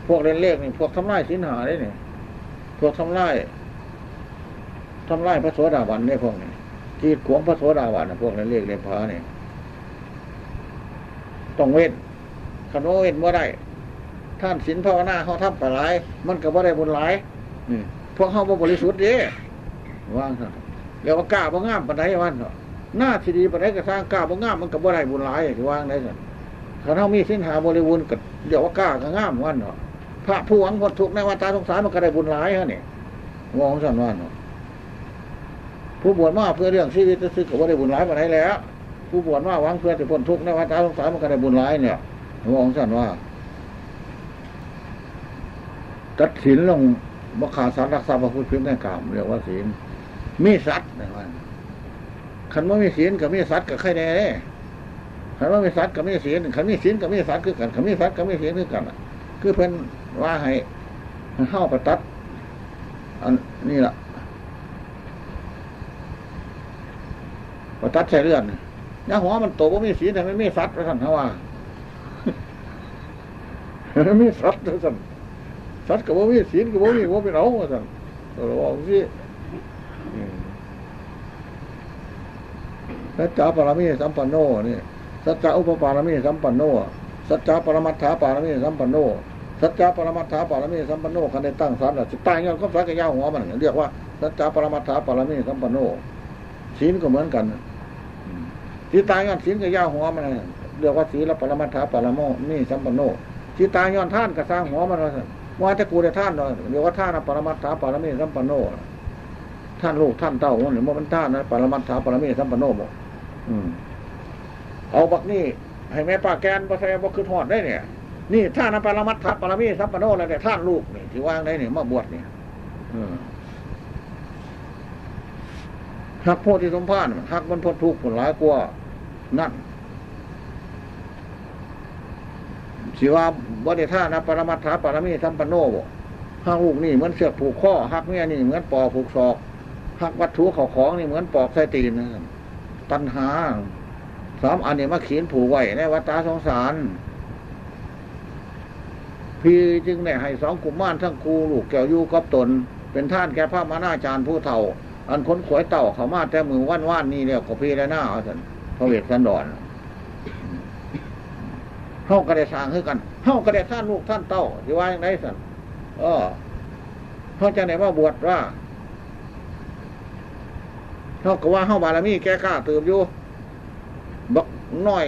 พวกเรียนเลขนี่พวกทำลายสินหาได้เนี่ยพวกทำลายทำลายพระโสดาบันเนี่ยพวกนี้ที่ขวงพระโสดาบันพวกเรียนเลขเรียนพาเนี่ยต้องเว้นคันว่าเว้นว่าได้ท่านศีลภาวนาเขาทำไปหลาย มันก็บ่ได้บุญหลายพวกเขาบ่บริสุทธิ์เด้ว่างซะเรียกว่ากล้าบ่งามปันไดวันเนาะหน้าที่ดีปันไดก็สร้างกล้าบ่งามมันก็บ่ได้บุญหลายที่ว่างได้สิถ้าเท่ามีสินหาบริวูรณ์ก็เรียกว่ากล้าก็งามวันเนาะ พระผู้หวังพ้นทุกข์ในวัฏฏสงสารมันก็ได้บุญหลายฮะนี่มองสันว่านผู้บวชมาเพื่อเรื่องชีวิตจะซื้อกับว่าได้บุญร้ายมาไหนแล้ว ผู้บวชมาหวังเพื่อจะพ้นทุกข์ในวัฏสงสารมันก็ได้บุญร้ายเนี่ยมองสันว่าตัดสินลงบัขาสัตว์รักษาพระพุทธพิมพ์ในกามเรียกว่าศีลมีสัตว์นะว่าขันว่ามีศีลกับมีสัตว์กับใครแน่เนี่ยขันว่ามีสัตว์กับมีศีลขันมีศีลกับมีสัตว์คือกันขันมีสัตว์กับมีศีลคือกันคือเพิ่น ว่าให้เข้าประตัด อันนี่แหละประตัดใส่เลือดย่าหัวมันโตว่ามีศีแต่ไม่มีสัตว์สั่นเขาว่าไม่มีสัตว์สั่นสัตว์กับว่ามีศีกับว่ามีว่าเป็นเอาสั่นเราบอกสิสัจจะปรมีสัมปันโนนี่สัจจะอุปปารมีสัมปันโนสัจจะปรมัตถาปารมีสัมปันโน สัจจะปรมัตถาปารมีสัมปันโนคันได้ตั้งสัตว์จะตายเงี้ยก็สักยาวหัวมันเรียกว่าสัจจะปรมัตถาปารมีสัมปันโนศีลก็เหมือนกันที่ตายเงี้ยศีลก็ยาวหัวมันเรียกว่าศีลปรมัตถาปารมีสัมปันโนที่ตายย้อนท่านก็สร้างหัวมันว่าจะกูได้ท่านเนาะเรียกว่าท่านปรมัตถาปารมีสัมปันโนท่านลูกท่านเต้าหรือว่ามันท่านนะปรมัตถาปารมีสัมปันโนบอกเอาบักนี่ให้แม่ป้าแกนบ่ใส่บ่คือทอดได้เนี่ย นี่ท่านปรมัตถปรมีสัมปโนอะไรแต่ท่านลูกนี่ที่ว่างได้เนี่ยมาบวชเนี่ยหักโพธิสมภารหักมันพ้นทุกข์ผลร้ายกว่านั่นสิว่าบริท่านะปรมัตถปรมีสัมปโนบ่หักลูกนี่เหมือนเสือกผูกข้อหักเมียนี่เหมือนปอผูกศอกหักวัตถุเขาของนี่เหมือนปอกไส้ตีนตัณหาสามอันนี้มาเขียนผูกไว้ในวัฏสงสาร พี่จึงได้ให้สองกุมารทั้งครูลูกแก้วยูกับตน เป็นท่านแก่พระมานาจารย์ผู้เฒ่า อันค้นขวยเต่าเขามาแต่มือว่านว่านนี่เนี่ยขอพี่และหน้าเอาสันพระเวทสันดอนเฮ้าก็ได้สร้างขึ้นกันเฮ้าก็ได้ท่านลูกท่านเต้าที่ว่าอย่างไรสันเออเขาจะไหนว่าบวชว่าเท่ากับว่าเฮ้าบารมีแก่กล้าเติมอยู่บักน้อย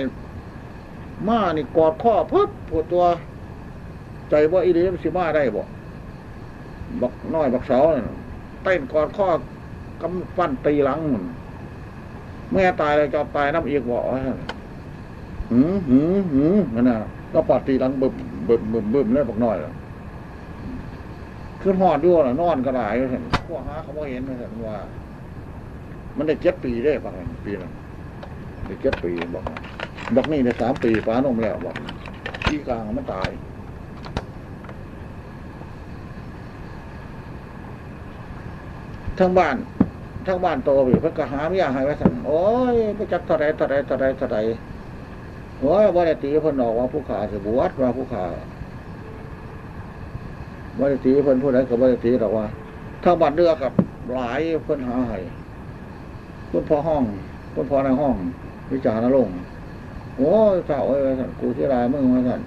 มานี่กอดข้อเพึบปวดตัว ใจว่าอีเลียมสิมาได้บ่บักน้อยบักสาเต้นกอดข้อกำฟันตีหลังมันเมื่อตายเลยจะตายน้ำอีกบ่หืมหืมหืมนั่นน่ะก็ปอดตีหลังบึมบึมบึมบึมแล้วบักน้อยขึ้นหอดด้วยนอนก็ได้เห็นพวกหาเขาไม่เห็นเห็นว่า มันได้เจ็ดปีได้ปะปีนั้นได้เจ็ดปีบอกบอกนี่ในสามปีป้านมแล้วบอกที่กลางมันตาย ทั้งบ้านทั้งบ้านโตไปเพื่อกระหาไม่อยากให้ไว้สั่งโอ้ยไปจักเท่าไรเท่าไรเท่าไรเท่าไรโอ้ยว่าได้ตีเพิ่นออกว่าผู้ขาสิบวชว่าผู้ขาว่าได้ตีเพิ่นผู้ใดก็ว่าได้ตีหรอกว่าทั้งบ้านเรือกับหลายเพิ่นหาให้เพิ่นพอห้องเพิ่นพอในห้อง วิจารณ์ลงโอ้ยเจ้าเอ้สันกูที่รายมึงมาสัน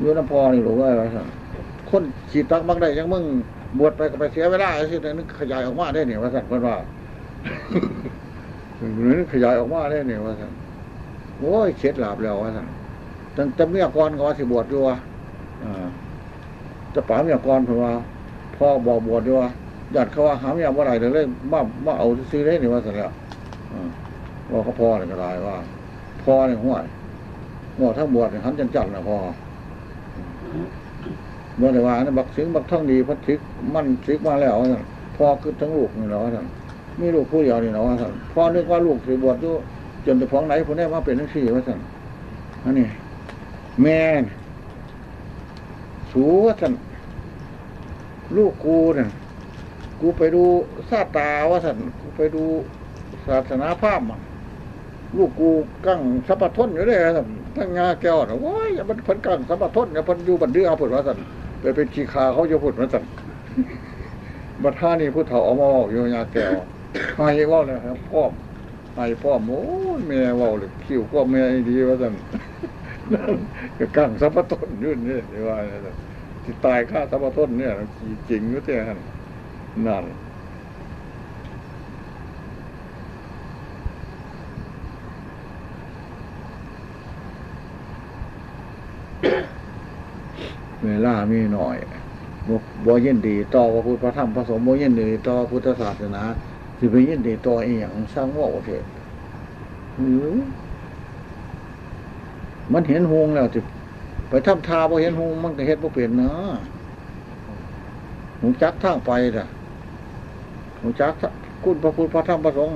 ยูน้ำพอนี่หรือว่าสันคนขีดตักบักได้ยังมึง บวชไปก็ไปเสียเวลาสินึกขยายออกมาได้เนี่ยว่าสันเพิ่นว่านึกขยายออกมาได้เนี่ยว่าสันโอ้ยเช็ดหลาบแล้วว่าสันตั้งแต่เมียกรก็ว่าสิบวชอยู่ว่าจะป๋าเมียกรเพิ่นว่าพ่อบอกบวชอยู่ว่าญาติเขาว่าหาเมียเมื่อไรเลยมามาเอาซื้อได้เนี่ยว่าสันแล้วว่าเขาพ่อเนี่ยก็ได้ว่าพ่อเนี่ยห่วยหมดทั้งบวชเนี่ยหันจันจับนะพ่อ เมื่อไหร่ว่านี่บักสิงบักท่องดีพัดทิกมันทิกมาแล้วพ่อคือทั้งลูกนี่เนาะท่านมีลูกผู้เดียวนี่เนาะท่านพ่อนึกว่าลูกสิบวชอยู่จนจะฟ้องไหนคนนี้มาเป็นนักสี่ว่าท่านอันนี้แม่สูว่าท่านลูกกูเนี่ยกูไปดูซาตาว่าท่านกูไปดูศาสนาภาพมาลูกกูกั้งสัพทนอยู่เลยครับทั้งงาแก้วนะว้ยมันพันกั้งสัพทนเนี่ยพันอยู่บันเดือผุดว่าสัน ไปเป็นขีคาเขาจะพูดมาสันบัดท่านี่พูดเถาเอามาอยู่ยาแก้วหายว่าเลยครับพ่อมหายพ่อโอ้แม่ว่าเลยคิวก็แม่ดีว่าสันก็กังสัพทนยื่นนี่ว่าที่ตายฆ่าสัพทนเนี่ยจริงอยู่แต่นั่น เวลามีหน่อยบ่ยินดีต่อพระพุทธพระธรรมพระสงฆ์บ่ยินดีต่อพุทธศาสนาสิไปยินดีต่ออีหยังสร้างว่าเทศมันเห็นหงแล้วจิไปทำทาพอเห็นหงมันก็เฮ็ดบ่เปลี่ยนนะหูจักทางไปล่ะหูจักคุณพระพุทธพระธรรมพระสงฆ์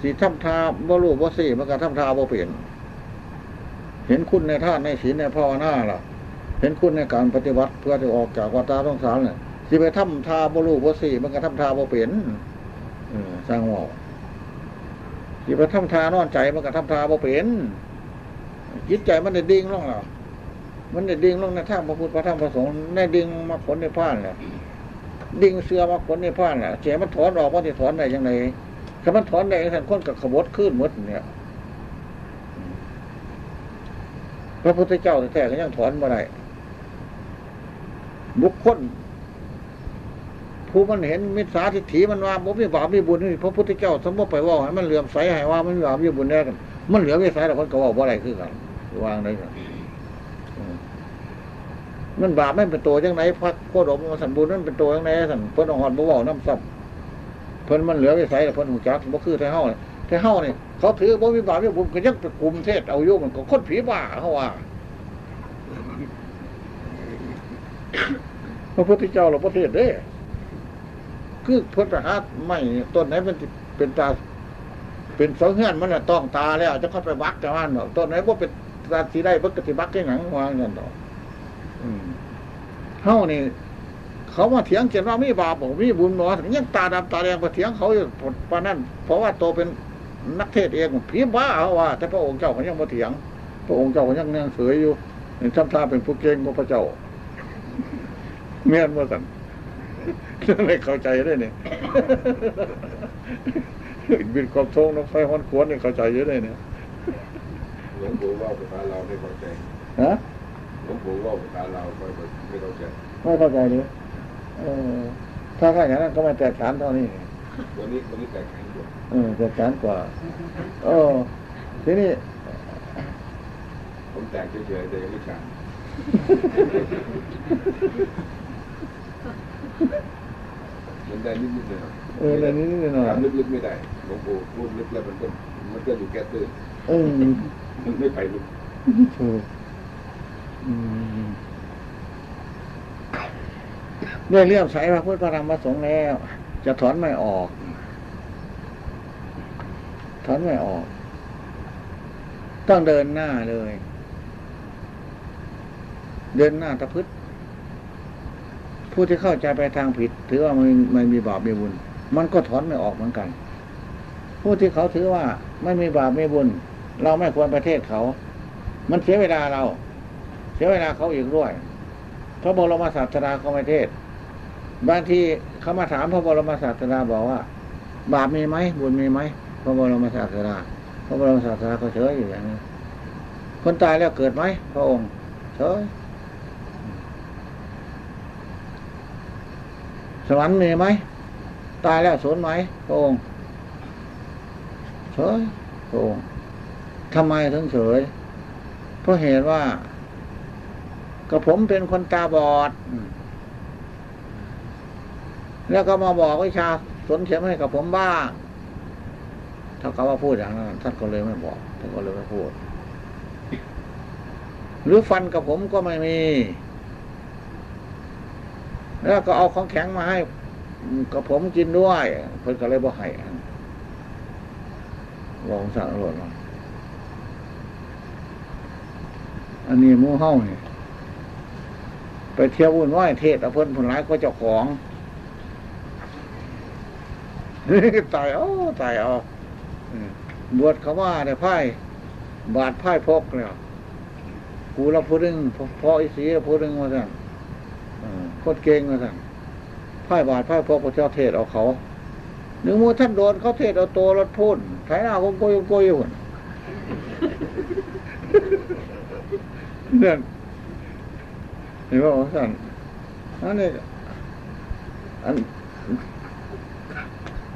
สีทำทาบ่รู้บ่สีมันก็ทำทาบ่เปลี่ยน เห็นคุณในท่านในศีลในภาวนาล่ะ เห็นคุณในการปฏิบัติเพื่อจะออกจากวัฏต้องสารเนี่ยสิไปทำทาบ่รู้บ่สี่มันก็ทำทาบ่เปลี่ยนสร้างว่าสิไปทำทานอนใจมันก็ทำทาบ่เปลี่ยนจิตใจมันได้ดิ่งลงหรอมันได้ดิ่งลงในทางพระพุทธพระธรรมพระสงฆ์ได้ดิ่งมาผลในผ้านเลยดิ่งเสือมาผลในผ้านแหละเสียมันถอนออกมันจะถอนได้ยังไงถ้ามันถอนได้ท่านคนกับขบวขึ้นมดเนี่ยพระพุทธเจ้าแท้ๆก็ยังถอนมาได้ บุคคลผู้มันเห็นมิจฉาทิฏฐิมันว่าบ่มีบาปมีบุญนี่พระพุทธเจ้าสมมติไปว่าให้มันเหลื่อมใสให้ว่ามันมีบาปมีบุญแน่กันมันเหลือวิสัยแต่คนก็ว่าบ่อะไรคือกันวางได้กันมันบาปไม่เป็นตัวยังไงพักโคดมมันสันบุญนั่นเป็นตัวยังไงสันเพิ่นหอนบ่เบาน้ำซับเพิ่นมันเหลือวิสัยแต่เพิ่นหูจักบ่คือไทเฮาไทเฮาเนี่ยเขาถือบ่มีบาปมีบุญก็ยังไปกลุ่มเทศเอาโยมันก็คนผีบ้าเขาว่า พระพุทธเจ้าเราประเทศเด้คือพุทธหัตไม่ต้นไหนเป็นเป็นตา เป็นเสาเฮือนมันต้องตาแล้วจะเข้าไปบักจะว่านต้นไหนว่าเป็นตาสีได้เพิ่กติบักแค่หนังวางเงินดอเฮ้านี่เขามาเถียงเขียนว่ามีบาปบอกมีบุญหนอถึงยังตาดำตาแดงมาเถียงเขาอยู่ปานนั้นเพราะว่าโตเป็นนักเทศเองผีบ้าเขาว่า แต่พระองค์เจ้าเขายังมาเถียง พระองค์เจ้าเขายังนั่งเสยอยู่ทำท่าเป็นผู้เก่งพระเจ้า เมียนมาสั่นไม่เข้าใจได้เนี่ยบินความทงน้ำไฟห้อนขวนเนี่ยเข้าใจเยอะเลยเนี่ยหลวงปู่ว่าภาษาเราไม่เข้าใจฮะหลวงปู่ว่าภาษาเราไม่เข้าใจไม่เข้าใจเลยเออถ้าถ้าอย่างนั้นก็ไม่แตกฉานเท่านี้วันนี้วันนี้แตกฉานกว่าเออแตกฉานกว่าเออทีนี้ผมแตกเฉยๆแต่ยังไม่ฉาน มันได้นิดนิดหน่อยเออได้นิดนิดหน่อยลึกๆไม่ได้หลวงปู่พูดลึกแล้วมันก็มันก็อยู่แก่ตื้นเออมันไม่ไปลึกถูกเรื่องเรื่องใส่พระพุทธพระธรรมพระสงฆ์แล้ว จะถอนไม่ออก ถอนไม่ออก ต้องเดินหน้าเลย เดินหน้าตะพึด ผู้ที่เข้าใจไปทางผิด ถือว่ามันไม่มีบาปมีบุญ มันก็ถอนไม่ออกเหมือนกัน ผู้ที่เขาถือว่าไม่มีบาปไม่บุญ เราไม่ควรประเทศเขา มันเสียเวลาเรา เสียเวลาเขาอีกด้วยพระบรมศาสดาเขาไม่เทศ บางทีเขามาถามพระบรมศาสดาบอกว่า บาปมีไหมบุญมีไหมพระบรมศาสดาพระบรมศาสดาเขาเฉยอยู่อย่างนี้คนตายแล้วเกิดไหมพระองค์เฉย สวรรค์มีไหม ตายแล้วสนไหมพระองค์เฉยพระองค์ทำไมถึงเฉยเพราะเหตุว่า ก็ผมเป็นคนตาบอด แล้วก็มาบอกวิชาสนเสียมให้กับผมบ้างถ้าเขาว่าพูดอย่างนั้นท่านก็เลยไม่บอกท่านก็เลยไม่พูด หรือฟันกับผมก็ไม่มี แล้วก็เอาของแข็งมาให้กับผมกินด้วยเพิ่นก็เลยบ่ให้ลองสั่งรถมาอันนี้มูเฮ้าเนี่ยไปเที่ยววุ่นวายเทศเอาเพิ่นผลร้ายก็เจ้าของตายเอาตายเอาบวชเขาว่าเนี่ยไพ่บาดไพ่พกเนี่ยกูเราพูดึงพ่ออีสีพูดึงว่าสั่ง คตรเก่งมาสั่งพ่ายบาดพ่ายพกพระเจ้าเทศเอาเขาหนึ่งมูท่านโดนเขาเทศเอาตัวรถพุ่นไถหน้าโกโกยโกยอยู่เนี่ยเห็นว่าสั่นอันนี้อัน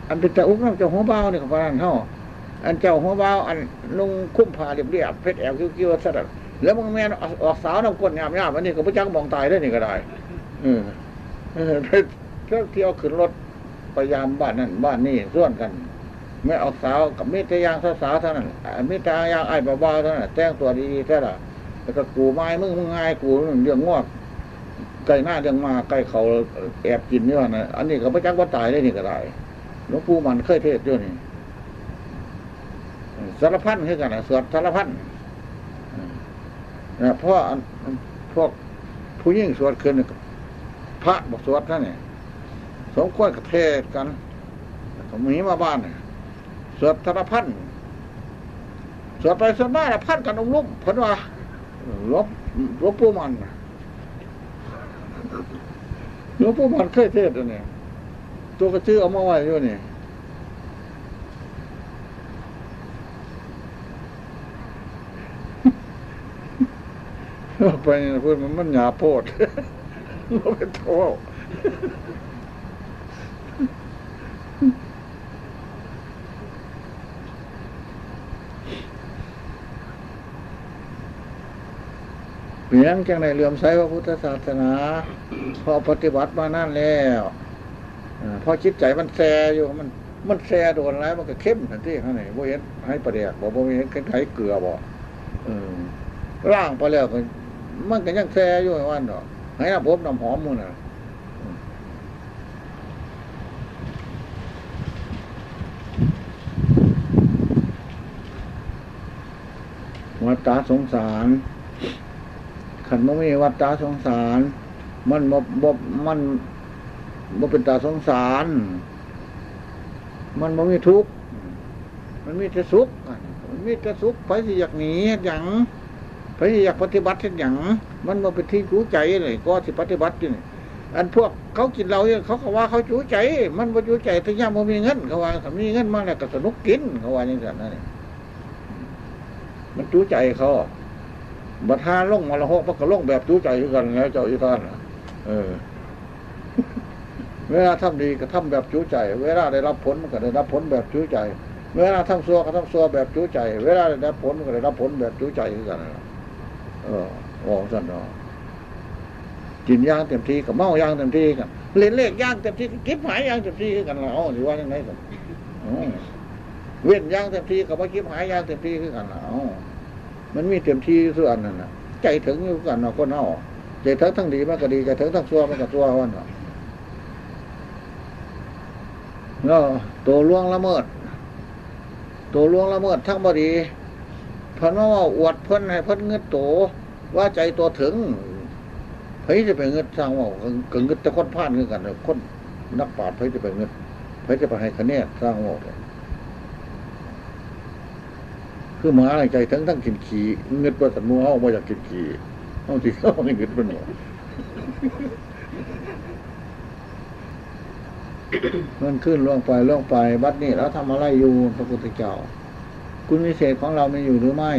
อันเป็นตะอุ้งน้ำเจ้าหัวเบาเนี่ยของพระนันเท่าอันเจ้าหัวเบาอันนุ่งคุ้มผ้าเรียบเรียบเพชรแอกคิวกิ้วสัตว์แล้วมึงแม่ออกสาวน้ำก้นยามยามอันนี้ก็พระจักมองตายได้นี่ก็ได้ อืมเออไปเที่ยวเที่ยวขึ้นรถพยายามบ้านนั่นบ้านนี่ส่วนกันไม่เอาสาวกับมิตรยางสาวๆเท่านั้นมิตรยางไอ้บ้าๆเท่านั้นแต่งตัวดีๆแค่ละแล้วก็กูไม้มึงมึงง่ายกูเรื่องงอกไก่หน้าเรื่องมาไก่เขาแอบกินนี่ยนะอันนี้ก็ไม่จักว่าตายได้นี่ก็ได้หลวงปู่มันเคยเทศด้วยนี่สารพันคือกันนะสวดสารพันนะเพราะพวกผู้ยิ่งสวดคืน พระบอกสวดนั่นเนี่ยสมควรกับเทศกันสมีมาบ้านเนี่ยสวดสารพันสวดไปสวดมาละพันกันองลุ่มพันว่าลบลบปู่มันลวงปู่มันเคยเทศอันนี้ตัวกระชื่อเอามาไว้อยู่นี่ไปเพื่อนมันมันหยาโพด เราไปโทษเปลี่ยนจังในเลื่อมใสพระพุทธศาสนา พอปฏิบัติมานั่นแล้วพอจิตใจมันแซ่อยู่มัน มันแซ่โดนแล้วมันก็เข้มทันทีข้างในบ่เห็นให้ประเดียกบอกบ่เห็นให้เกลือบ่ร่างไปแล้วมันก็ยังแซ่อยู่วันเนาะ ให้น้ำผมน้ำหอมมูน่ะวัฏตาสงสารขันมันมีวัฏตาสงสาร มันบบมันบ่เป็นตาสงสาร มันบ่มีทุกข์มันมีแต่สุขมันมีแต่สุขไปสิอยากหนีอย่าง ไปอยากปฏิบัติอย่างมันมาเป็นที่จู้ใจเลยก็สิปฏิบัติอยู่นี่อันพวกเขากินเราเนี่ยเขาก็ว่าเขาจู้ใจ มันบ่จู้ใจถึงยามมันมีเงินเขาว่าถ้ามีเงินมาแล้วก็สนุกกินเขาว่าอย่างนั้นนี่มันจู้ใจเขาบัทาล่งมาละหกมันก็ล่งแบบจู้ใจกันแล้วเจ้าอีท่านเออ เวลาทำดีก็ทำแบบจู้ใจ เวลาได้รับผลมันก็ได้รับผลแบบจู้ใจ เวลาทำซัวก็ทำซัวแบบจู้ใจ เวลาได้รับผลมันก็ได้รับผลแบบจู้ใจกัน เออบอกสั่นเนาะกินย่างเต็มที่กับเมาย่างเต็มที่กันเล่นเลขย่างเต็มที่กิบหายย่างเต็มที่กันเราหรือว่ายังไงกันเว้นย่างเต็มที่กับว่ากิบหายย่างเต็มที่คือกันเรามันมีเต็มที่ส่วนนั่นนะใจถึงอยู่กันเนาะคนเอาใจถึงทั้งดีมันก็ดีใจถึงทั้งชั่วมันก็ชั่ววันเนาะแล้วตัวล่วงละเมิด ตัวล่วงละเมิดทั้งบดี พันว่าอวดเพิ่นให้เพิ่นเงืดโตว่าใจตัวถึงเฮ้ยจะไปเงืดสร้างว่าเกิงเงืดแต่คนพลาดเงืดกันคนนักปราชญ์เฮ้ยจะไปเงืดเฮ้ยจะไปให้คะแนนสร้างว่าคือหมาใจทั้งทั้งกินขี่เงืดประสันมัวเอามาอยากกินขี่เอาที่เขาไม่เงืดเป็นหมดมันขึ้นล่วงไปล่วงไปบัดนี้แล้วทำอะไรอยู่พระพุทธเจ้า คุณวิเศษของเราไม่อยู่หรือไม่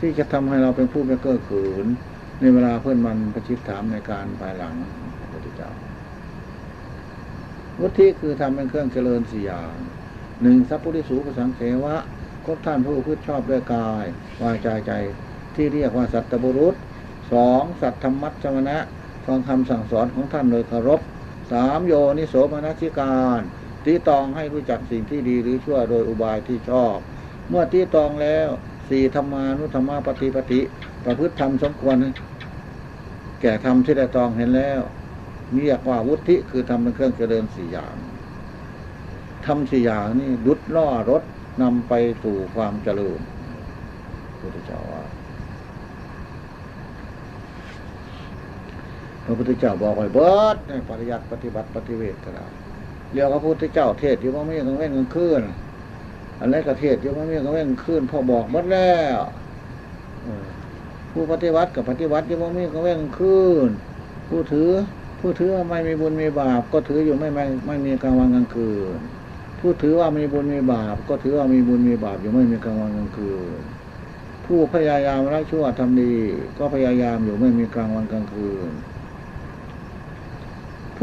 ที่จะทำให้เราเป็นผู้ไม่เก้อขืน ในเวลาเพื่อนมันประชิดถามในการภายหลังพระพุทธเจ้าวุฒิคือทำเป็นเครื่องเจริญสี่อย่างหนึ่งสัพพุริสูปสังเสวะคบท่านผู้พืชชอบด้วยกาย วาจาใจที่เรียกว่าสัตตบุรุษสองสัตธรรมัชมณะฟังคำสั่งสอนของท่านโดยเคารพสามโยนิโสมนัสิการตีตองให้รู้จักสิ่งที่ดีหรือชั่วโดยอุบายที่ชอบ เมื่อที่ตองแล้วสี่ธรรมานุธรรมาปฏิปฏิประพฤติธรรมสมควร แก่ธรรมที่ได้ตองเห็นแล้วเรียกว่าวุฒิคือทำเป็นเครื่องเจริญสี่อย่างทำสี่อย่างนี่ดุดล่อรถนำไปสู่ความเจริญพุทธเจ้าว่าพระพุทธเจ้าบอกไว้เบิดในปริยัติปฏิบัติปฏิเวทก็ได้เรียกว่าพระพุทธเจ้าเทศอยู่ว่าไม่ยังเว้นกันขึ้น อันไรกระเทศยังไม่มีก็เว้นขึ้นพอบอกหมดแล้วผู้ปฏิวัติกับปฏิวัติยังไม่มีก็เว้นขึ้นผู้ถือ ผู้ถือว่าไม่มีบุญมีบาป ก็ถืออยู่ไม่ไม่ไม่มีกลางวันกลางคืน ผู้ถือว่ามีบุญมีบาป ก็ถือว่ามีบุญมีบาปอยู่ไม่มีกลางวันกลางคืน ผู้พยายามละชั่วทำดี ก็พยายามอยู่ไม่มีกลางวันกลางคืน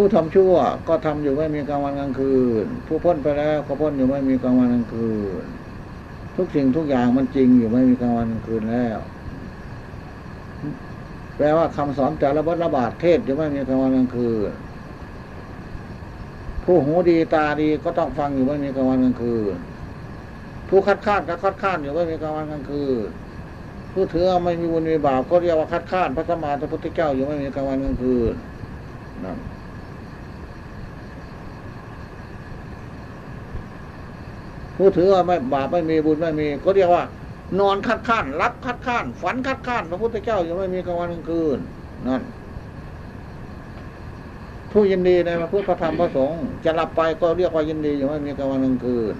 ผู้ทำชั่วก็ทำอยู่ไม่มีกลางวันกลางคืน ผู้พ้นไปแล้วก็พ้นอยู่ไม่มีกลางวันกลางคืน ทุกสิ่งทุกอย่างมันจริงอยู่ไม่มีกลางวันกลางคืนแล้ว แปลว่าคำสอนแต่ละบทระบาดเทศอยู่ไม่มีกลางวันกลางคืน ผู้หูดีตาดีก็ต้องฟังอยู่ไม่มีกลางวันกลางคืน ผู้คัดค้านก็คัดค้านอยู่ไม่มีกลางวันกลางคืนผู้ถือไม่มีบุญมีบาปก็เรียกว่าคัดค้านพระสมมาพระพุทธเจ้าอยู่ไม่มีกลางวันกลางคืนนั่น ผู้ถือว่าไม่บาปไม่มีบุญไม่มีก็เรียกว่า นอนคัดค้านรับคัดค้านฝันคัดค้านพระพุทธเจ้ายู่ไม่มีกลางวันกลางคืนนั่นผู้ยินดีในพระพุทธพระธรรมพระสงฆ์จะหลับไปก็เรียกว่ายินดีอยู่ไม่มีกลางวันกลางคืน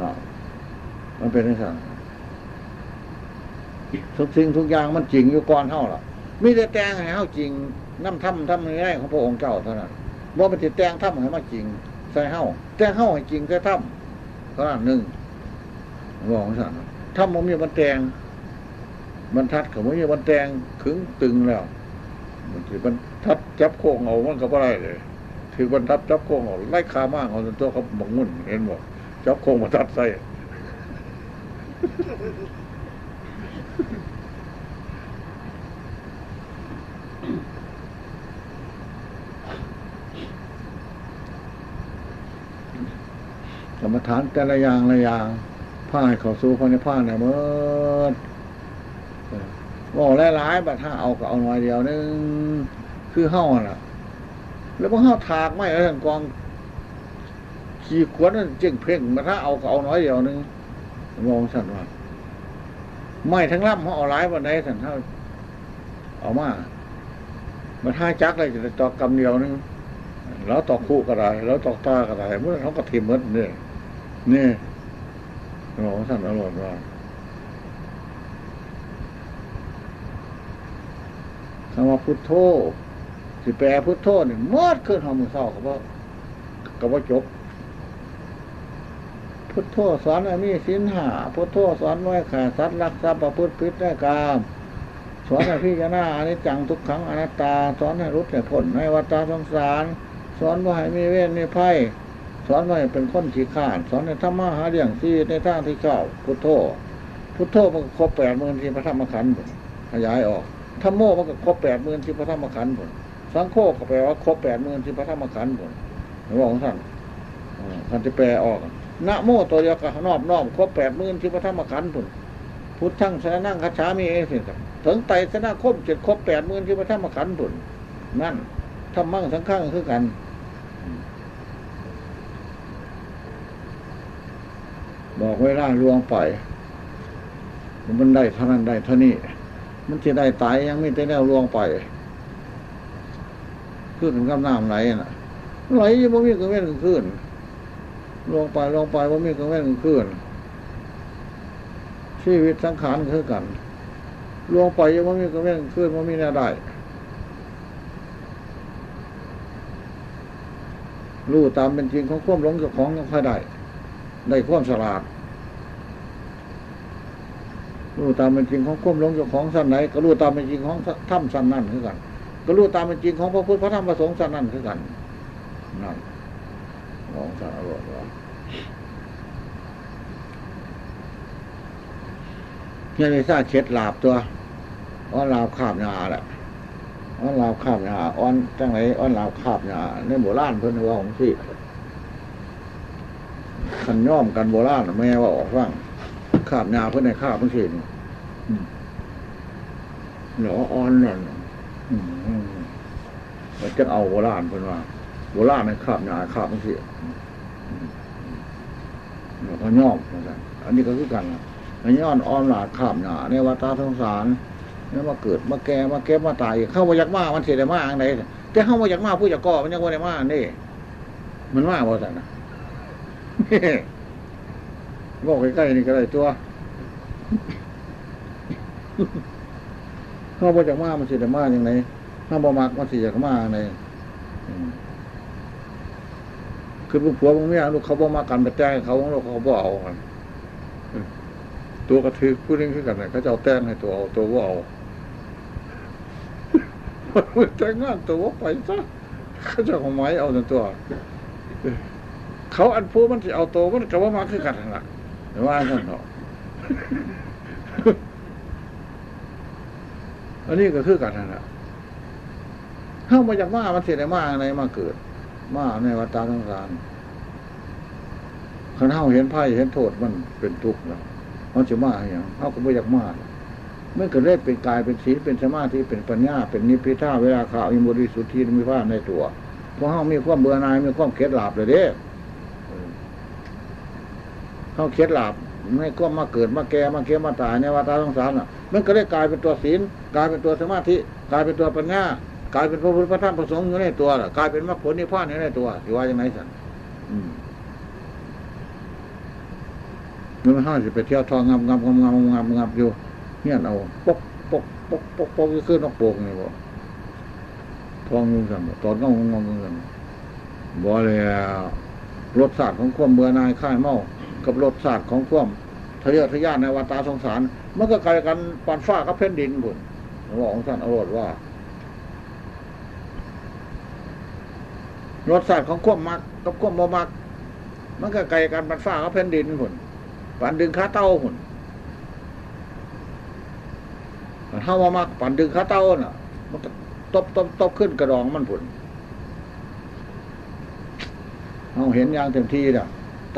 นะมันเป็นอย่างนั้นทุกสิ่งทุกอย่างมันจริงอยู่ก่อนเท่าหรอมีแต่แต่งให้เท่าจริงน้ำถ้ำถ้ำในไร่ของพระองค์เจ้าเท่านั้นว่ามันจะแต่งถ้ำให้มาจริง ส่เท่าแตงเท่าให้จริงแค่ถ้ำเท่านั้นหนึ่งบอกสั่นถ้ำมันมีมันแตงมันทัดกับมันมีมันแตงขึงตึงแล้วมันถือมันทัดจับโค้งเอามันก็ไม่ได้เลยถือมันทัดจับโค้งเอาไล่คามากเอาจนตัวเขาบอกงุ่นเห็นบอกจับโค้งมาทัดใส่ รรมฐานแต่ละอย่างละอย่างผ้าให้เขาสู้พระในผ้าเนี่ยเมื่อบอกหลายๆบัดถ้าเอาก็เอาหน่อยเดียวนึงคือเฮ้าน่ะ แล้วพวกเฮ้าถากไม่เออกอง ขี่ขวดนั่นเจ๊งเพ่งมาถ้าเอาก็เอาน้อยเดียวนึงมองสั่นว่าไม่ทั้งล่ำเขาเอาหลายวันใดสั่นเท่าเอามามาท่าจักเลยจะตอกกำเดียวนึงแล้วตอกคู่ก็ได้แล้วตอกตาก็ได้เมื่อเขาก็ทิมเมดเนี่ย นี่มองสั่นอร่อยว่าคำว่าพุทโธสิแปลพุทโธเนี่ยมดขึ้นหอมือเศร้ากับว่ากับว่าจบ พุทโธสอนให้มีสินหาพุทโธสอนไว้ขาสัตว์รักทรัพย์ประพฤติผิดได้กามสอนให้พี่จนาอนิจจังทุกขังอนัตตา สอนให้รู้เหตุผลในวัฏสงสาร สอนว่าให้มีเวรมีไพ่ สอนว่าเป็นคนขี้ข้าน สอนให้ธรรมะหาเรื่องซีในทางที่เก้าพุทโธพุทโธมันก็ครบแปดหมื่นที่พระธรรมขันธ์ขยายออกธรรมโมมันก็ครบแปดหมื่นที่พระธรรมขันธ์ผลสังโฆก็แปลว่าครบแปดหมื่นที่พระธรรมขันธ์ผลหลวงพ่อของท่านท่านจะแปลออกนะโมตัวเดียวกับนอบนอบครบแปดหมื่นที่พระธรรมขันธ์ผลพุทธังสนั่งคัจฉามีเองสิถึงไตสนาคมเจ็ดครบแปดหมื่นที่พระธรรมขันธ์ผลนั่นธรรมั่งทั้งข้างคือกัน บอกเวลาลวงไป มันได้เท่านั้นได้เท่านี้ มันจะได้ตายยังไม่ได้แนวลวงไปขึ้นกับน้ำไหลน่ะไหลยังไม่มีกระเว้นขึ้นลงไปลงไปว่ามีกระเว้นขึ้นชีวิตสังขารคือกันลงไปยังไม่มีกระเว้นขึ้นว่ามีแนวได้รู้ตามเป็นจริงของควบหลงเจ้าของยังค่อยได้ ได้ความสลาดรู้ตามเป็นจริงของควบหลงเจ้าของสั้นไหนก็รู้ตามเป็นจริงของถ้ำสั้นนั่นคือกัน ก็รู้ตามเป็นจริงของพระพุทธพระธรรมพระสงฆ์สั้นนั่นคือกันนั่นมองสารวว่าเนี่ยในซาเช็ดลาบตัวอ้อนลาบขาบยาแหละอ้อนลาบขาบยาอ้อนจังไรอ้อนลาบขาบยาในโบราณเพิ่นว่าของสิ ขันย่อมกันโบราณแม่ว่าออกฟังขาบยาเพื่อนในขาบเพื่อนสิเหนออ่อนนั่นมันจะเอาโบราณเพื่อนว่าโบราณในขาบยาขาบเพื่อนสิพอย่อมอันนี้ก็คือกันอันย้อนอ่อนหลาดขาบยาในวัฏสงสารเนี่ยมาเกิดมาแก่มาเก็บมาตายเข้ามาจากมามันเสียได้มาอันไหนแต่เข้ามาจากมาผู้จักก่อมันยังว่าได้มากนี่ มันมากบ่สันนะ บอกใกล้ๆนี่ก็ได้ตัวเข้ามาจากมามันเสียได้มาอย่างไรเข้ามามักมันเสียจากมาอย่างไรคือลูกผัวมึงไม่เอาลูกเขาบอมากันไปแจ้งเขาลูกเขาบอกเอากันตัวกระถือผู้นี้ขึ้นกันเนี่ยเขาจะเอาแต้งให้ตัวเอาตัวว่าเอาแต่งงานตัวว่าไปซะเขาจะของไม้เอาตัว เขาอันพูมันจะเอาตัวมันกับว่ามาขึ้นกันนะว่าท่านเนาะอันนี้ก็คือกันนะเข้ามาจากมามันเสียได้มาอะไรมาเกิด มาในวัฏฏะสงสารขันเฮาเห็นไพ่เห็นโทษมันเป็นทุกข์แล้วมันจะมาอย่างเฮาก็ไม่อยากมามันก็ได้เป็นกายเป็นศีลเป็นสมาธิเป็นปัญญา เป็นนิพพิทาเวลาข่าวอิมุริสุทธิมีผ้าในตัวเพราะเฮามีความเบื่อหน่ายมีความเค็ดหลาบเลยเด้ เฮาเค็ดหลาบไม่ก็มาเกิดมาแก่มาเก็บมาตายในวัฏสงสารอะ มันก็ได้กลายเป็นตัวศีลกลายเป็นตัวสมาธิกลายเป็นตัวปัญญากลายเป็นพระพุทธพระธรรมพระสงฆ์อยู่ในตัวละกลายเป็นมรรคผลนิพพานอยู่ในตัวที่ว่าอย่างไรสันมันห้าสิไปเที่ยวทองงามงามงามงามงามงามอยู่เงี้ยเอาปกปกปกปกปกขึ้นนกโป่งนี่บ่ทองงงกันตอนก็งงงงกันบ่แล้วรสชาติของความเบื่อนายค่ายเมา กับรสชาติของความทะเยอทะยานในวัฏสงสาร มันก็กลายกันปานฟ้ากับแผ่นดินบุญหลวงท่านอรรถว่ารสชาติของความมักกับความบ่มัก มันก็ไกลกันปานฟ้ากับแผ่นดินบุญปันดึงขาเต้าหุ่นปันเท้ามามักปันดึงขาเต้าน่ะ มันตบตบตบขึ้นกระดองมันผุนเราเห็นอย่างเต็มที่น่ะ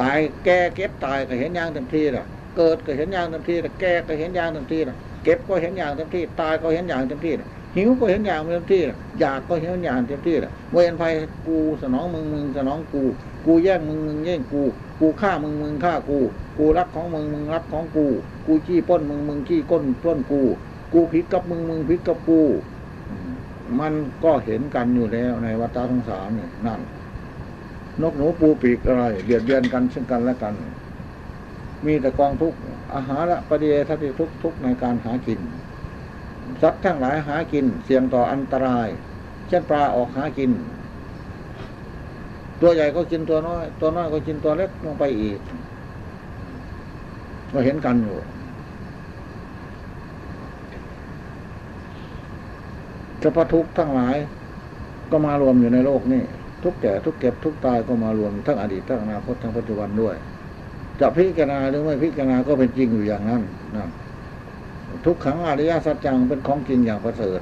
ตายแก่เก็บตายก็เห็นอย่างเต็มที่น่ะ เกิดก็เห็นอย่างเต็มที่น่ะแก่ก็เห็นอย่างเต็มที่น่ะ เก็บก็เห็นอย่างเต็มที่ ตายก็เห็นอย่างเต็มที่น่ะหิวก็เห็นอย่างเต็มที่น่ะอยากก็เห็นอย่างเต็มที่น่ะเวรภัยกูสนองมึงมึงสนองกู กูแย่งมึงมึงแย่งกู กูฆ่ามึงมึงฆ่ากู กูรักของมึงมึงรักของกู กูขี้ป้นมึงมึงขี้ก้นป้นกู กูผิดกับมึงมึงผิดกับกู มันก็เห็นกันอยู่แล้วในวัฏสงสารนี่นั่น นกหนูปูปีกอะไรเบียดเบียนกันซึ่งกันและกัน มีแต่กองทุกอาหารละประเดี๋ยวทัศทุกทุกในการหากินสัตว์ทั้งหลายหากินเสี่ยงต่ออันตราย เช่นปลาออกหากิน ตัวใหญ่ก็กินตัวน้อย ตัวน้อยก็กินตัวเล็กลงไปอีกก็เห็นกันอยู่จะพะทุกทั้งหลาย ก็มารวมอยู่ในโลกนี่ ทุกแก่ทุกเก็บทุกตายก็มารวมทั้งอดีตทั้งอนาคตทั้งปัจจุบันด้วย จะพิจารณาหรือไม่พิจารณาก็เป็นจริงอยู่อย่างนั้นนะทุกขังอริยสัจจังเป็นของจริงอย่างประเสริฐ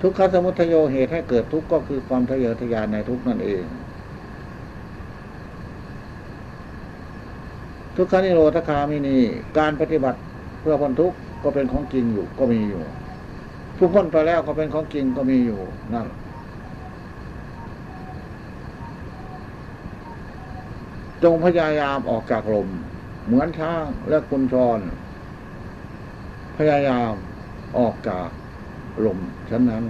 ทุกขสมุทโยเหตุให้เกิดทุกข์ก็คือความทะเยอทะยานในทุกนั่นเอง ทุกขานิโรธคามินีการปฏิบัติเพื่อพ้นทุกข์ก็เป็นของจริงอยู่ก็มีอยู่ผู้พ้นไปแล้วก็เป็นของจริงก็มีอยู่นั่น จงพยายามออกจากลม เหมือนช้างและคุณชร พยายามออกจากลมฉันนั้น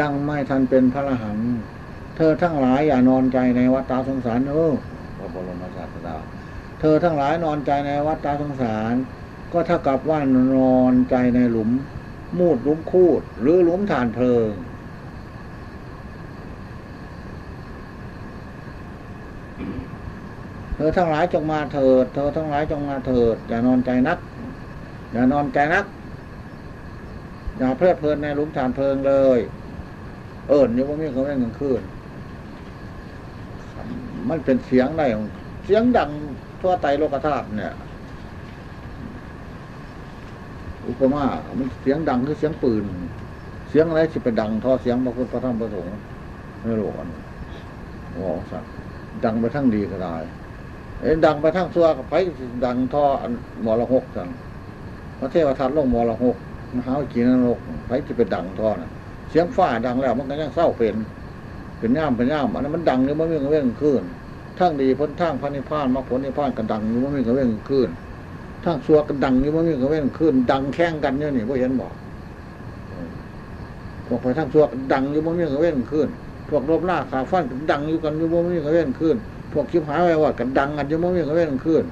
ยังไม่ทันเป็นพระรหันเธอทั้งหลายอย่านอนใจในวัฏฏสงสารเออพระบรมศาสดาเธอทั้งหลายนอนใจในวัฏฏสงสาร ก็เท่ากับว่านอนใจในหลุม มูดหลุมคูด หรือหลุมฐานเพลิง เธอทั้งหลายจงมาเถิด เธอทั้งหลายจงมาเถิด อย่านอนใจนัก อย่านอนใจนัก อย่าเพลิดเพลินในหลุมฐานเพลิงเลย เอิญอยู่ว่ามีเขาไม่เงินคืนมันเป็นเสียงได้เสียงดังทั่วไตโลกธาตุเนี่ย อุปมามันเสียงดังคือเสียงปืน เสียงอะไรสิไปดังท่อเสียงพระพุทธพระธรรมพระสงฆ์ไม่รู้กันโอ้สัตว์ดังไปทั้งดีก็ได้ดังไปทั้งตัวไปดังท่อมอละหกสั่งพระเทวทัตลงมอละหกมหาวิกีนรกไปจะเป็นดังท่อนะเสียงฟ้าดังแล้ว มันก็ยังเศร้าเป็น เป็นย่ามเป็นย่ามอันนั้นมันดังอยู่มันมีกระเว้งขึ้นทั้งดีพ้นทั้งพระนิพพานมาผลนิพพานกันดังอยู่มันมีกระเว้งขึ้น ทั้งสัวกันดังอยู่มันมีกระเว้งขึ้นดังแข่งกันเนี่ยนี่พวกเห็นบอกพวกไปทั้งสัวนดังอยู่มันมีกระเว้งขึ้นพวกรบล่าขาฟันกันดังอยู่กันอยู่มันมีกระเว้งขึ้นพวกคิบหายไว้ว่ากันดังกันจะมุ่งเวียนกันเว้นขึ้น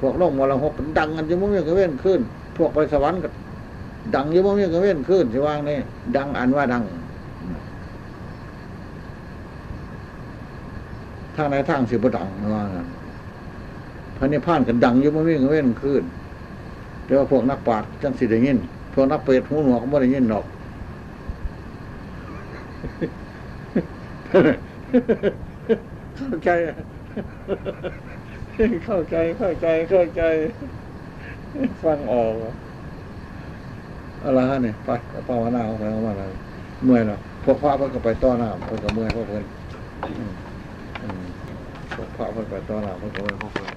พวกโลกมรหกกันดังกันจะมุ่งเวียนกันเว้นขึ้น พวกไปสวรรค์กันดังจะมุ่งเวียนกันเว้นขึ้นที่ว่างนี่ดังอันว่าดังทางไหนทางสิบดังว่า พระนิพพานกันดังอยู่มุ่งเวียนกันเว้นขึ้นแต่ว่าพวกนักปราชญ์จังสิได้ยินพวกนักเปรตหูหนวกก็ไม่ได้ยินหรอกเข้าใจเข้าใจเข้าใจเข้าใจ ฟังออกอะไรฮะเนี่ยไปภาวนาของไปของมาเลยเมื่อยเนาะพวกพระเพิ่นก็ไปต้อหน้าเพิ่นก็เมื่อยพราะเพิ่นอืมอืมพวกพระเพิ่นไปต้อหน้าเพิ่นก็เมื่อยพราะเพิ่น